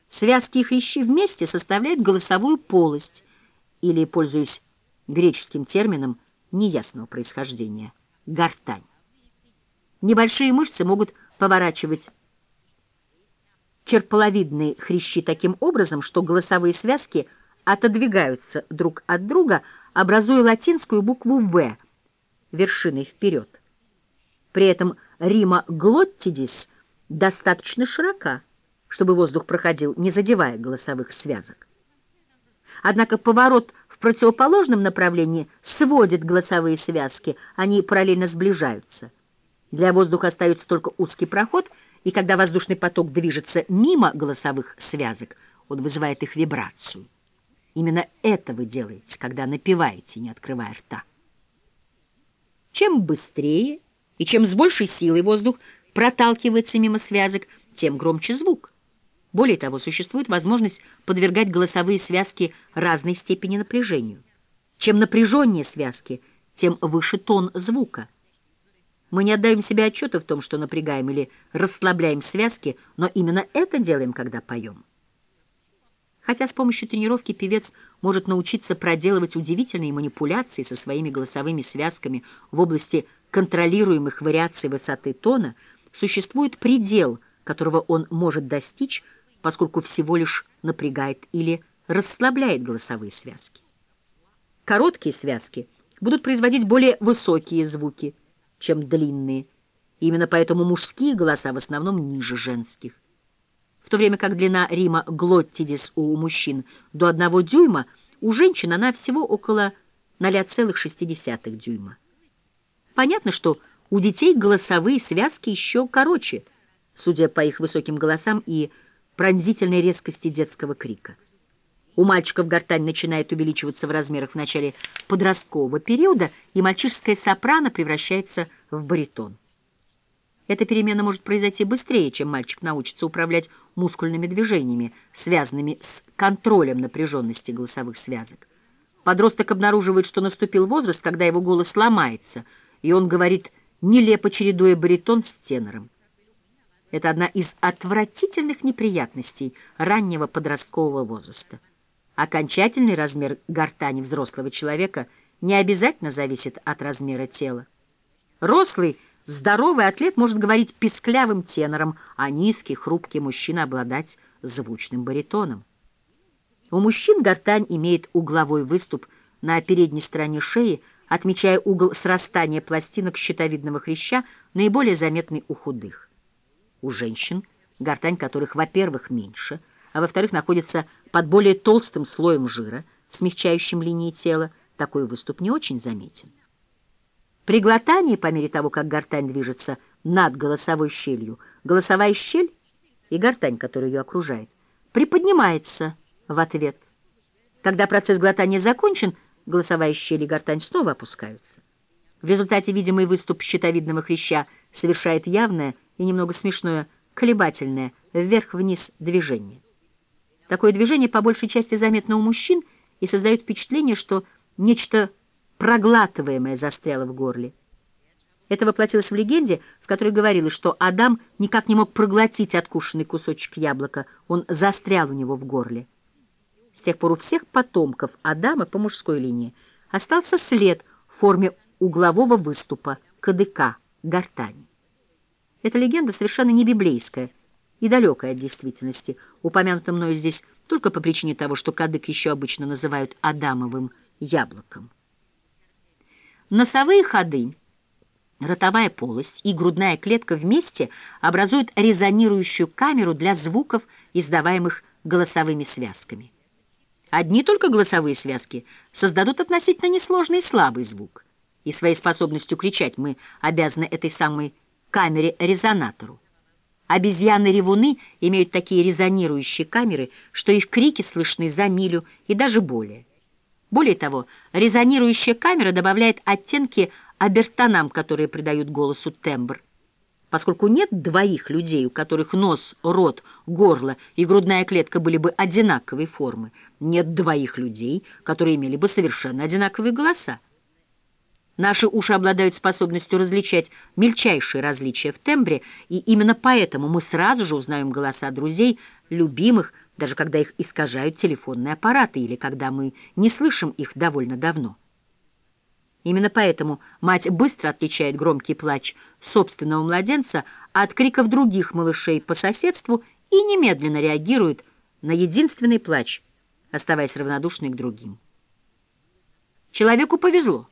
Связки и хрящи вместе составляют голосовую полость, или, пользуясь греческим термином неясного происхождения, гортань. Небольшие мышцы могут поворачивать черполовидные хрящи таким образом, что голосовые связки отодвигаются друг от друга, образуя латинскую букву «В» вершиной вперед. При этом рима глоттидис достаточно широка, чтобы воздух проходил, не задевая голосовых связок. Однако поворот в противоположном направлении сводит голосовые связки, они параллельно сближаются. Для воздуха остается только узкий проход, и когда воздушный поток движется мимо голосовых связок, он вызывает их вибрацию. Именно это вы делаете, когда напеваете, не открывая рта. Чем быстрее и чем с большей силой воздух проталкивается мимо связок, тем громче звук. Более того, существует возможность подвергать голосовые связки разной степени напряжению. Чем напряженнее связки, тем выше тон звука. Мы не отдаем себе отчета в том, что напрягаем или расслабляем связки, но именно это делаем, когда поем. Хотя с помощью тренировки певец может научиться проделывать удивительные манипуляции со своими голосовыми связками в области контролируемых вариаций высоты тона, существует предел, которого он может достичь поскольку всего лишь напрягает или расслабляет голосовые связки. Короткие связки будут производить более высокие звуки, чем длинные. Именно поэтому мужские голоса в основном ниже женских. В то время как длина рима глоттидис у мужчин до 1 дюйма, у женщин она всего около 0,6 дюйма. Понятно, что у детей голосовые связки еще короче, судя по их высоким голосам и пронзительной резкости детского крика. У мальчиков гортань начинает увеличиваться в размерах в начале подросткового периода, и мальчишеская сопрано превращается в баритон. Эта перемена может произойти быстрее, чем мальчик научится управлять мускульными движениями, связанными с контролем напряженности голосовых связок. Подросток обнаруживает, что наступил возраст, когда его голос ломается, и он говорит, нелепо чередуя баритон с тенором. Это одна из отвратительных неприятностей раннего подросткового возраста. Окончательный размер гортани взрослого человека не обязательно зависит от размера тела. Рослый, здоровый атлет может говорить писклявым тенором, а низкий, хрупкий мужчина обладать звучным баритоном. У мужчин гортань имеет угловой выступ на передней стороне шеи, отмечая угол срастания пластинок щитовидного хряща, наиболее заметный у худых у женщин, гортань которых, во-первых, меньше, а во-вторых, находится под более толстым слоем жира, смягчающим линии тела, такой выступ не очень заметен. При глотании, по мере того, как гортань движется над голосовой щелью, голосовая щель и гортань, которая ее окружает, приподнимается в ответ. Когда процесс глотания закончен, голосовая щель и гортань снова опускаются. В результате видимый выступ щитовидного хряща совершает явное и немного смешное, колебательное, вверх-вниз движение. Такое движение по большей части заметно у мужчин и создает впечатление, что нечто проглатываемое застряло в горле. Это воплотилось в легенде, в которой говорилось, что Адам никак не мог проглотить откушенный кусочек яблока, он застрял у него в горле. С тех пор у всех потомков Адама по мужской линии остался след в форме углового выступа, кадыка, гортани. Эта легенда совершенно не библейская и далекое от действительности, упомянуто мною здесь только по причине того, что кадык еще обычно называют адамовым яблоком. Носовые ходы, ротовая полость и грудная клетка вместе образуют резонирующую камеру для звуков, издаваемых голосовыми связками. Одни только голосовые связки создадут относительно несложный и слабый звук, и своей способностью кричать мы обязаны этой самой камере-резонатору. Обезьяны-ревуны имеют такие резонирующие камеры, что их крики слышны за милю и даже более. Более того, резонирующая камера добавляет оттенки обертонам, которые придают голосу тембр. Поскольку нет двоих людей, у которых нос, рот, горло и грудная клетка были бы одинаковой формы, нет двоих людей, которые имели бы совершенно одинаковые голоса. Наши уши обладают способностью различать мельчайшие различия в тембре, и именно поэтому мы сразу же узнаем голоса друзей, любимых, даже когда их искажают телефонные аппараты или когда мы не слышим их довольно давно. Именно поэтому мать быстро отличает громкий плач собственного младенца от криков других малышей по соседству и немедленно реагирует на единственный плач, оставаясь равнодушной к другим. Человеку повезло.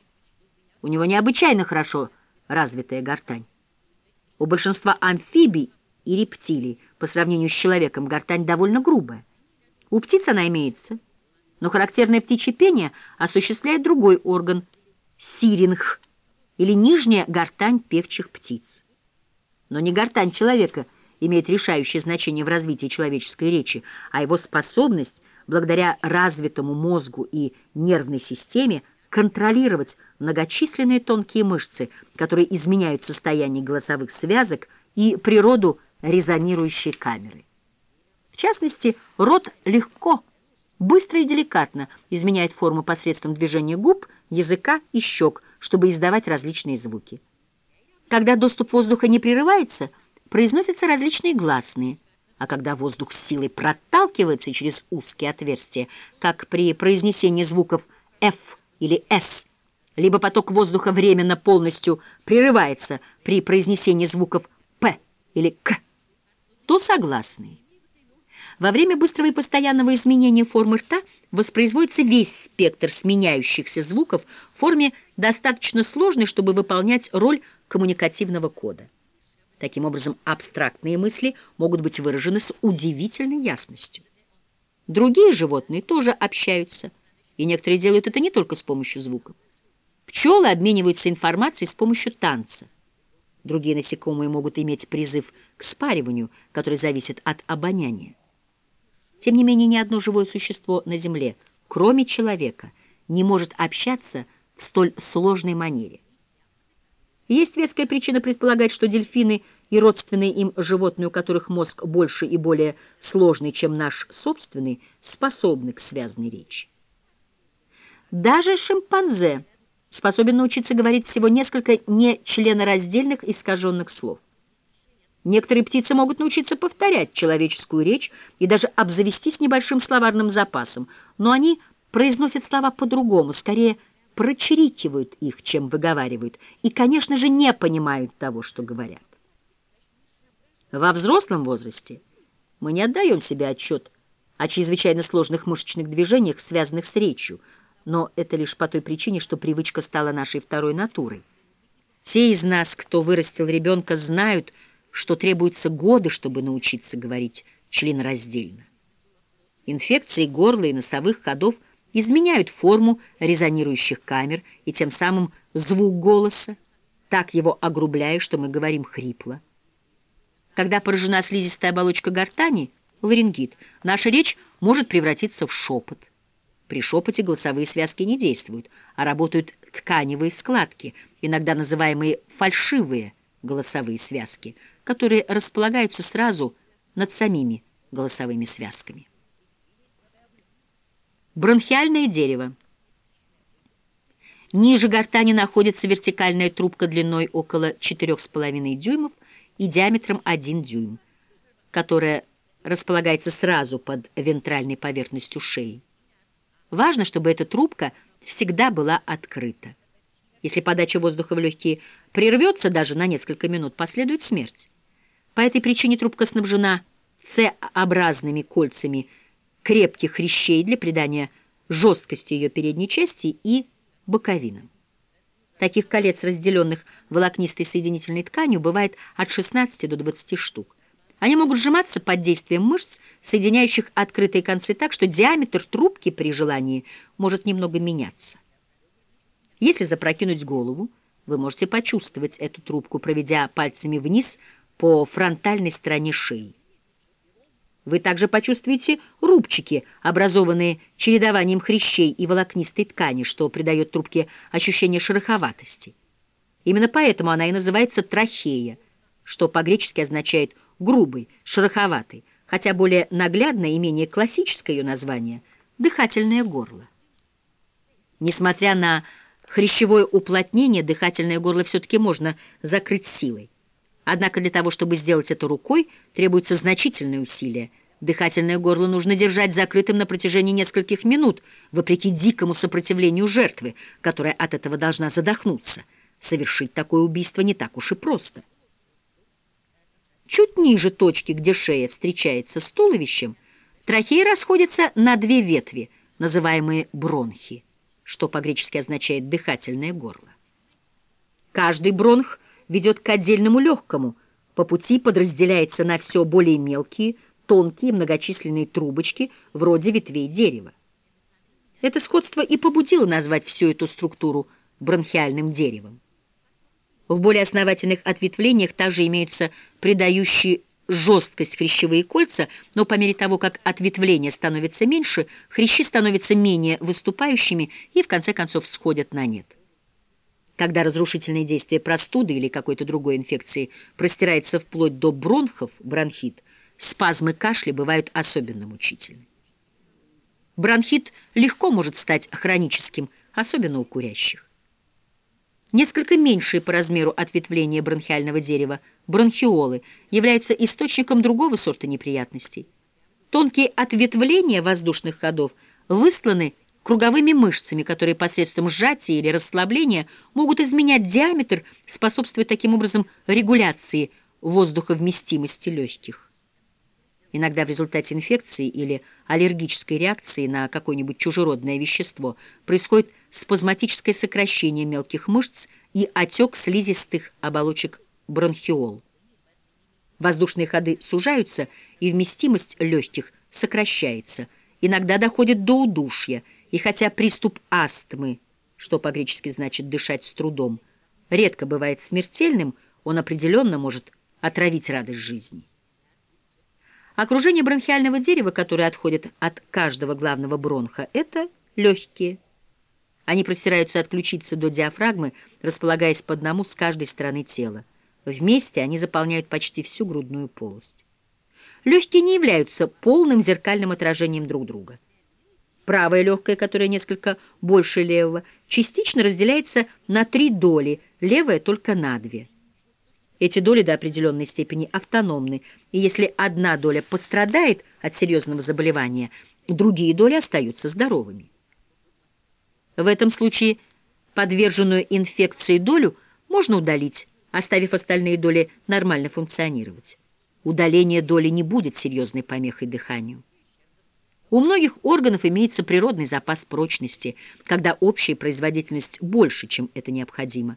У него необычайно хорошо развитая гортань. У большинства амфибий и рептилий по сравнению с человеком гортань довольно грубая. У птиц она имеется, но характерное птичье пение осуществляет другой орган – сиринг, или нижняя гортань певчих птиц. Но не гортань человека имеет решающее значение в развитии человеческой речи, а его способность, благодаря развитому мозгу и нервной системе, контролировать многочисленные тонкие мышцы, которые изменяют состояние голосовых связок и природу резонирующей камеры. В частности, рот легко, быстро и деликатно изменяет форму посредством движения губ, языка и щек, чтобы издавать различные звуки. Когда доступ воздуха не прерывается, произносятся различные гласные, а когда воздух с силой проталкивается через узкие отверстия, как при произнесении звуков «ф», или «с», либо поток воздуха временно полностью прерывается при произнесении звуков «п» или «к», то согласные. Во время быстрого и постоянного изменения формы рта воспроизводится весь спектр сменяющихся звуков в форме достаточно сложной, чтобы выполнять роль коммуникативного кода. Таким образом, абстрактные мысли могут быть выражены с удивительной ясностью. Другие животные тоже общаются – и некоторые делают это не только с помощью звуков. Пчелы обмениваются информацией с помощью танца. Другие насекомые могут иметь призыв к спариванию, который зависит от обоняния. Тем не менее, ни одно живое существо на Земле, кроме человека, не может общаться в столь сложной манере. Есть веская причина предполагать, что дельфины и родственные им животные, у которых мозг больше и более сложный, чем наш собственный, способны к связанной речи. Даже шимпанзе способен научиться говорить всего несколько нечленораздельных искаженных слов. Некоторые птицы могут научиться повторять человеческую речь и даже обзавестись небольшим словарным запасом, но они произносят слова по-другому, скорее прочирикивают их, чем выговаривают, и, конечно же, не понимают того, что говорят. Во взрослом возрасте мы не отдаем себе отчет о чрезвычайно сложных мышечных движениях, связанных с речью, но это лишь по той причине, что привычка стала нашей второй натурой. Те из нас, кто вырастил ребенка, знают, что требуются годы, чтобы научиться говорить членораздельно. Инфекции горла и носовых ходов изменяют форму резонирующих камер и тем самым звук голоса, так его огрубляя, что мы говорим хрипло. Когда поражена слизистая оболочка гортани, ларингит, наша речь может превратиться в шепот. При шепоте голосовые связки не действуют, а работают тканевые складки, иногда называемые фальшивые голосовые связки, которые располагаются сразу над самими голосовыми связками. Бронхиальное дерево. Ниже гортани находится вертикальная трубка длиной около 4,5 дюймов и диаметром 1 дюйм, которая располагается сразу под вентральной поверхностью шеи. Важно, чтобы эта трубка всегда была открыта. Если подача воздуха в легкие прервется даже на несколько минут, последует смерть. По этой причине трубка снабжена С-образными кольцами крепких хрящей для придания жесткости ее передней части и боковинам. Таких колец, разделенных волокнистой соединительной тканью, бывает от 16 до 20 штук. Они могут сжиматься под действием мышц, соединяющих открытые концы так, что диаметр трубки при желании может немного меняться. Если запрокинуть голову, вы можете почувствовать эту трубку, проведя пальцами вниз по фронтальной стороне шеи. Вы также почувствуете рубчики, образованные чередованием хрящей и волокнистой ткани, что придает трубке ощущение шероховатости. Именно поэтому она и называется трахея, что по-гречески означает «грубый», «шероховатый», хотя более наглядное и менее классическое ее название – «дыхательное горло». Несмотря на хрящевое уплотнение, дыхательное горло все-таки можно закрыть силой. Однако для того, чтобы сделать это рукой, требуется значительное усилие. Дыхательное горло нужно держать закрытым на протяжении нескольких минут, вопреки дикому сопротивлению жертвы, которая от этого должна задохнуться. Совершить такое убийство не так уж и просто. Чуть ниже точки, где шея встречается с туловищем, трахея расходится на две ветви, называемые бронхи, что по-гречески означает «дыхательное горло». Каждый бронх ведет к отдельному легкому, по пути подразделяется на все более мелкие, тонкие многочисленные трубочки, вроде ветвей дерева. Это сходство и побудило назвать всю эту структуру бронхиальным деревом. В более основательных ответвлениях также имеются придающие жесткость хрящевые кольца, но по мере того, как ответвления становятся меньше, хрящи становятся менее выступающими и в конце концов сходят на нет. Когда разрушительное действие простуды или какой-то другой инфекции простирается вплоть до бронхов, бронхит, спазмы кашля бывают особенно мучительны. Бронхит легко может стать хроническим, особенно у курящих. Несколько меньшие по размеру ответвления бронхиального дерева, бронхиолы, являются источником другого сорта неприятностей. Тонкие ответвления воздушных ходов высланы круговыми мышцами, которые посредством сжатия или расслабления могут изменять диаметр, способствуя таким образом регуляции воздуховместимости легких. Иногда в результате инфекции или аллергической реакции на какое-нибудь чужеродное вещество происходит спазматическое сокращение мелких мышц и отек слизистых оболочек бронхиол. Воздушные ходы сужаются, и вместимость легких сокращается, иногда доходит до удушья – и хотя приступ астмы, что по-гречески значит «дышать с трудом», редко бывает смертельным, он определенно может отравить радость жизни. Окружение бронхиального дерева, которое отходит от каждого главного бронха, это легкие. Они простираются от ключицы до диафрагмы, располагаясь по одному с каждой стороны тела. Вместе они заполняют почти всю грудную полость. Легкие не являются полным зеркальным отражением друг друга. Правое легкое, которое несколько больше левого, частично разделяется на три доли, левое только на две. Эти доли до определенной степени автономны, и если одна доля пострадает от серьезного заболевания, другие доли остаются здоровыми. В этом случае подверженную инфекции долю можно удалить, оставив остальные доли нормально функционировать. Удаление доли не будет серьезной помехой дыханию. У многих органов имеется природный запас прочности, когда общая производительность больше, чем это необходимо.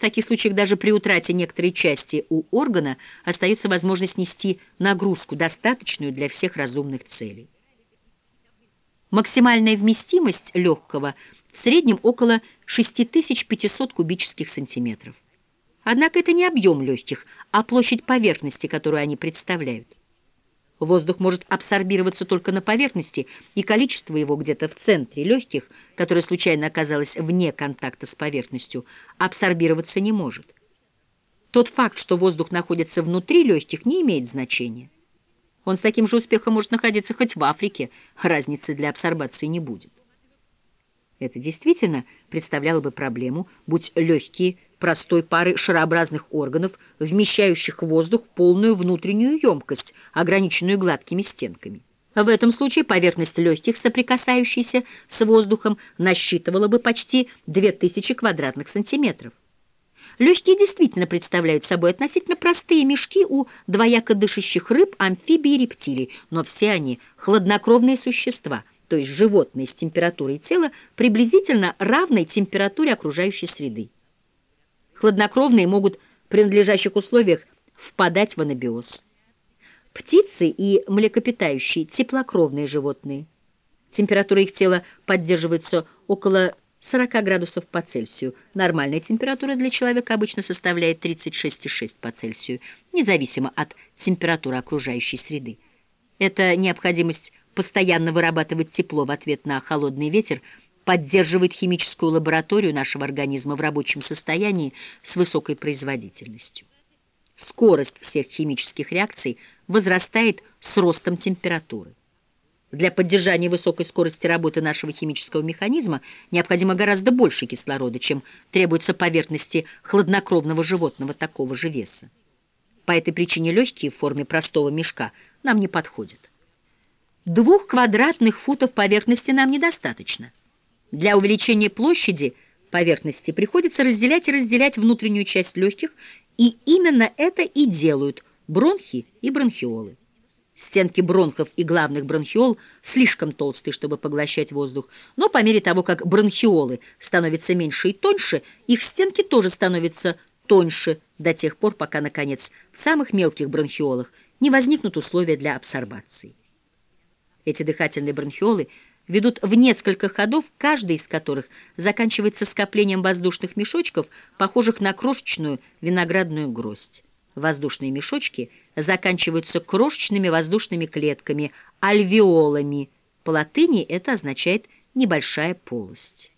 В таких случаях даже при утрате некоторой части у органа остается возможность нести нагрузку, достаточную для всех разумных целей. Максимальная вместимость легкого в среднем около 6500 кубических сантиметров. Однако это не объем легких, а площадь поверхности, которую они представляют. Воздух может абсорбироваться только на поверхности, и количество его где-то в центре легких, которое случайно оказалось вне контакта с поверхностью, абсорбироваться не может. Тот факт, что воздух находится внутри легких, не имеет значения. Он с таким же успехом может находиться хоть в Африке, разницы для абсорбации не будет. Это действительно представляло бы проблему, будь легкие простой пары шарообразных органов, вмещающих воздух в полную внутреннюю емкость, ограниченную гладкими стенками. В этом случае поверхность легких, соприкасающаяся с воздухом, насчитывала бы почти 2000 квадратных сантиметров. Легкие действительно представляют собой относительно простые мешки у двояко дышащих рыб, амфибий и рептилий, но все они хладнокровные существа, то есть животные с температурой тела приблизительно равной температуре окружающей среды. Хладнокровные могут в принадлежащих условиях впадать в анабиоз. Птицы и млекопитающие – теплокровные животные. Температура их тела поддерживается около 40 градусов по Цельсию. Нормальная температура для человека обычно составляет 36,6 по Цельсию, независимо от температуры окружающей среды. Эта необходимость постоянно вырабатывать тепло в ответ на холодный ветер поддерживает химическую лабораторию нашего организма в рабочем состоянии с высокой производительностью. Скорость всех химических реакций возрастает с ростом температуры. Для поддержания высокой скорости работы нашего химического механизма необходимо гораздо больше кислорода, чем требуется поверхности хладнокровного животного такого же веса. По этой причине легкие в форме простого мешка нам не подходят. Двух квадратных футов поверхности нам недостаточно. Для увеличения площади поверхности приходится разделять и разделять внутреннюю часть легких, и именно это и делают бронхи и бронхиолы. Стенки бронхов и главных бронхиол слишком толстые, чтобы поглощать воздух, но по мере того, как бронхиолы становятся меньше и тоньше, их стенки тоже становятся тоньше до тех пор, пока, наконец, в самых мелких бронхиолах не возникнут условия для абсорбации. Эти дыхательные бронхиолы ведут в несколько ходов, каждый из которых заканчивается скоплением воздушных мешочков, похожих на крошечную виноградную гроздь. Воздушные мешочки заканчиваются крошечными воздушными клетками, альвеолами. По латыни это означает «небольшая полость».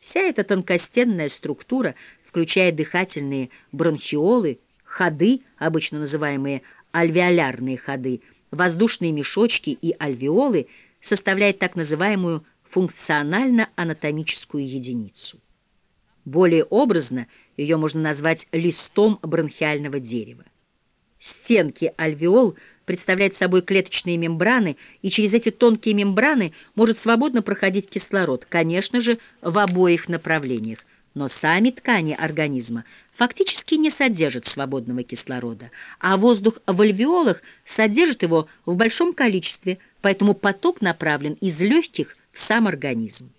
Вся эта тонкостенная структура, включая дыхательные бронхиолы, ходы, обычно называемые альвеолярные ходы, воздушные мешочки и альвеолы, составляет так называемую функционально-анатомическую единицу. Более образно ее можно назвать листом бронхиального дерева. Стенки альвеол представляют собой клеточные мембраны, и через эти тонкие мембраны может свободно проходить кислород, конечно же, в обоих направлениях. Но сами ткани организма фактически не содержат свободного кислорода, а воздух в альвеолах содержит его в большом количестве, поэтому поток направлен из легких в сам организм.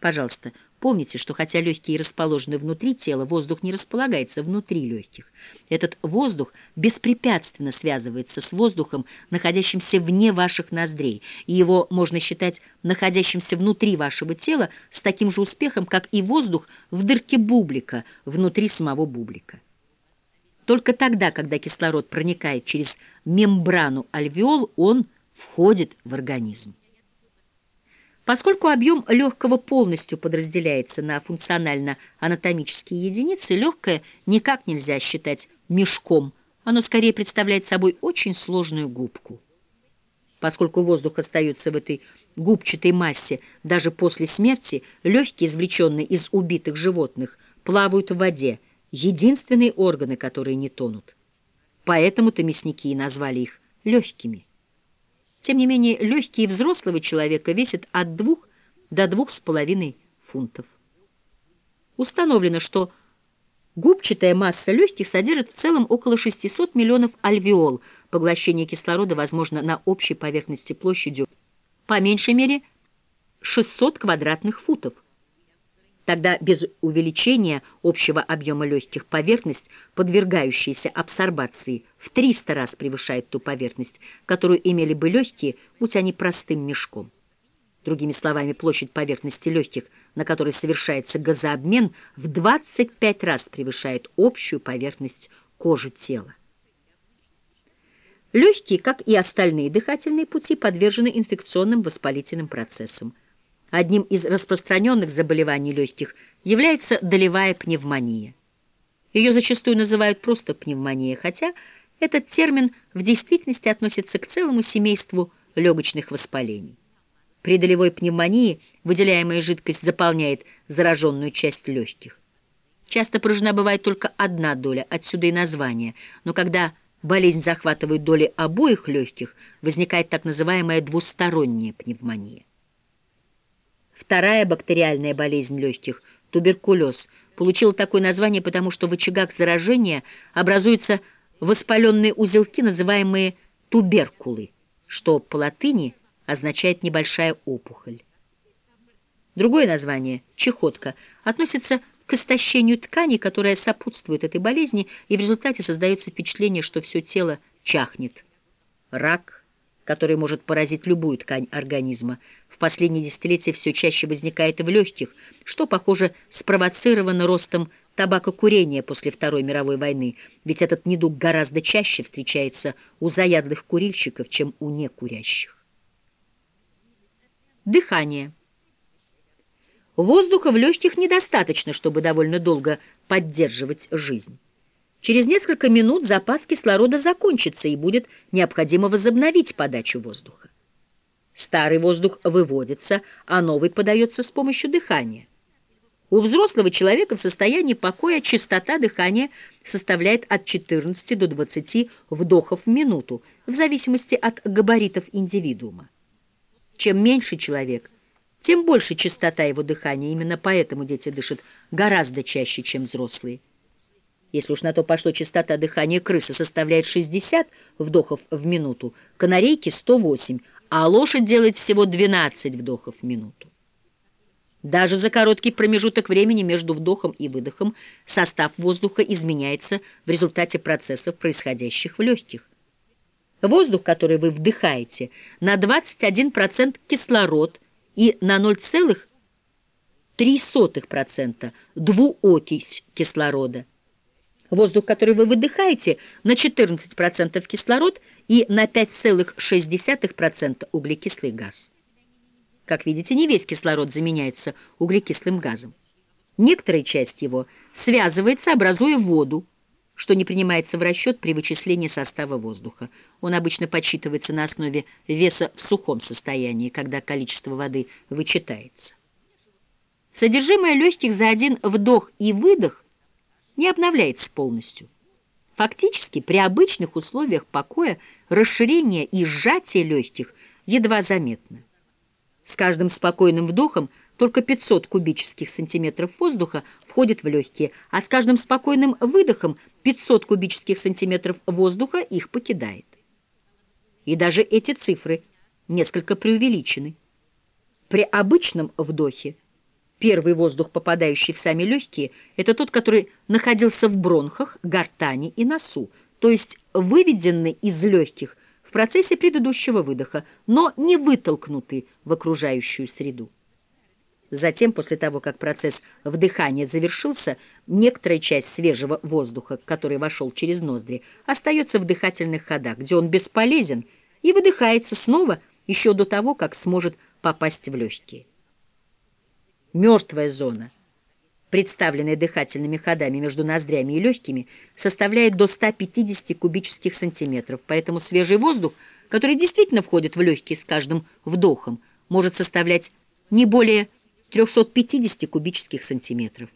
Пожалуйста, помните, что хотя легкие расположены внутри тела, воздух не располагается внутри легких. Этот воздух беспрепятственно связывается с воздухом, находящимся вне ваших ноздрей, и его можно считать находящимся внутри вашего тела с таким же успехом, как и воздух в дырке бублика внутри самого бублика. Только тогда, когда кислород проникает через мембрану альвеол, он входит в организм. Поскольку объем легкого полностью подразделяется на функционально-анатомические единицы, легкое никак нельзя считать мешком, оно скорее представляет собой очень сложную губку. Поскольку воздух остается в этой губчатой массе даже после смерти, легкие, извлеченные из убитых животных, плавают в воде, единственные органы, которые не тонут. Поэтому-то мясники и назвали их легкими. Тем не менее, легкие взрослого человека весят от 2 до 2,5 фунтов. Установлено, что губчатая масса легких содержит в целом около 600 миллионов альвеол. Поглощение кислорода возможно на общей поверхности площадью по меньшей мере 600 квадратных футов. Тогда без увеличения общего объема легких поверхность, подвергающаяся абсорбации, в 300 раз превышает ту поверхность, которую имели бы легкие, будь они простым мешком. Другими словами, площадь поверхности легких, на которой совершается газообмен, в 25 раз превышает общую поверхность кожи тела. Легкие, как и остальные дыхательные пути, подвержены инфекционным воспалительным процессам. Одним из распространенных заболеваний легких является долевая пневмония. Ее зачастую называют просто пневмония, хотя этот термин в действительности относится к целому семейству легочных воспалений. При долевой пневмонии выделяемая жидкость заполняет зараженную часть легких. Часто поражена бывает только одна доля, отсюда и название, но когда болезнь захватывает доли обоих легких, возникает так называемая двусторонняя пневмония. Вторая бактериальная болезнь легких туберкулез, получила такое название, потому что в очагах заражения образуются воспаленные узелки, называемые туберкулы, что по латыни означает «небольшая опухоль». Другое название, чехотка, относится к истощению ткани, которая сопутствует этой болезни, и в результате создается впечатление, что все тело чахнет. Рак, который может поразить любую ткань организма, последние десятилетия все чаще возникает в легких, что, похоже, спровоцировано ростом табакокурения после Второй мировой войны, ведь этот недуг гораздо чаще встречается у заядлых курильщиков, чем у некурящих. Дыхание. Воздуха в легких недостаточно, чтобы довольно долго поддерживать жизнь. Через несколько минут запас кислорода закончится и будет необходимо возобновить подачу воздуха. Старый воздух выводится, а новый подается с помощью дыхания. У взрослого человека в состоянии покоя частота дыхания составляет от 14 до 20 вдохов в минуту, в зависимости от габаритов индивидуума. Чем меньше человек – тем больше частота его дыхания. Именно поэтому дети дышат гораздо чаще, чем взрослые. Если уж на то пошло, частота дыхания крысы составляет 60 вдохов в минуту, канарейки 108, а лошадь делает всего 12 вдохов в минуту. Даже за короткий промежуток времени между вдохом и выдохом состав воздуха изменяется в результате процессов, происходящих в легких. Воздух, который вы вдыхаете, на 21% кислород – и на 0,03% двуокись кислорода. Воздух, который вы выдыхаете, на 14% кислород и на 5,6% углекислый газ. Как видите, не весь кислород заменяется углекислым газом. Некоторая часть его связывается, образуя воду, что не принимается в расчет при вычислении состава воздуха. Он обычно подсчитывается на основе веса в сухом состоянии, когда количество воды вычитается. Содержимое легких за один вдох и выдох не обновляется полностью. Фактически, при обычных условиях покоя расширение и сжатие легких едва заметно. С каждым спокойным вдохом только 500 кубических сантиметров воздуха входит в легкие, а с каждым спокойным выдохом 500 кубических сантиметров воздуха их покидает. И даже эти цифры несколько преувеличены. При обычном вдохе первый воздух, попадающий в сами легкие, это тот, который находился в бронхах, гортани и носу, то есть выведенный из легких в процессе предыдущего выдоха, но не вытолкнутый в окружающую среду. Затем, после того, как процесс вдыхания завершился, некоторая часть свежего воздуха, который вошел через ноздри, остается в дыхательных ходах, где он бесполезен и выдыхается снова еще до того, как сможет попасть в легкие. Мертвая зона, представленная дыхательными ходами между ноздрями и легкими, составляет до 150 кубических сантиметров, поэтому свежий воздух, который действительно входит в легкие с каждым вдохом, может составлять не более 350 кубических сантиметров.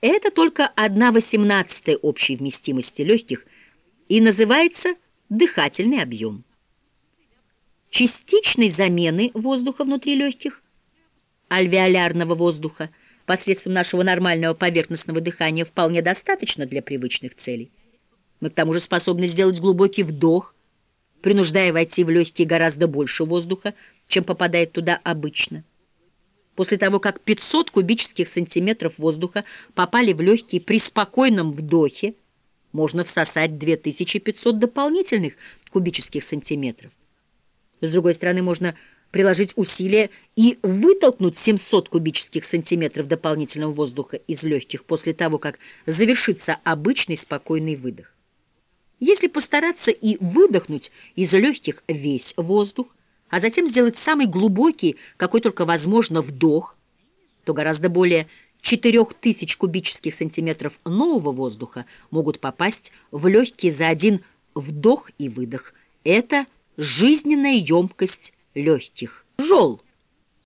Это только 1 восемнадцатая общей вместимости легких и называется дыхательный объем. Частичной замены воздуха внутри легких, альвеолярного воздуха, посредством нашего нормального поверхностного дыхания вполне достаточно для привычных целей. Мы к тому же способны сделать глубокий вдох, принуждая войти в легкие гораздо больше воздуха, чем попадает туда обычно. После того, как 500 кубических сантиметров воздуха попали в легкие при спокойном вдохе, можно всосать 2500 дополнительных кубических сантиметров. С другой стороны, можно приложить усилия и вытолкнуть 700 кубических сантиметров дополнительного воздуха из легких после того, как завершится обычный спокойный выдох. Если постараться и выдохнуть из легких весь воздух, а затем сделать самый глубокий, какой только возможно, вдох, то гораздо более 4000 кубических сантиметров нового воздуха могут попасть в легкие за один вдох и выдох. Это жизненная емкость легких. Жол.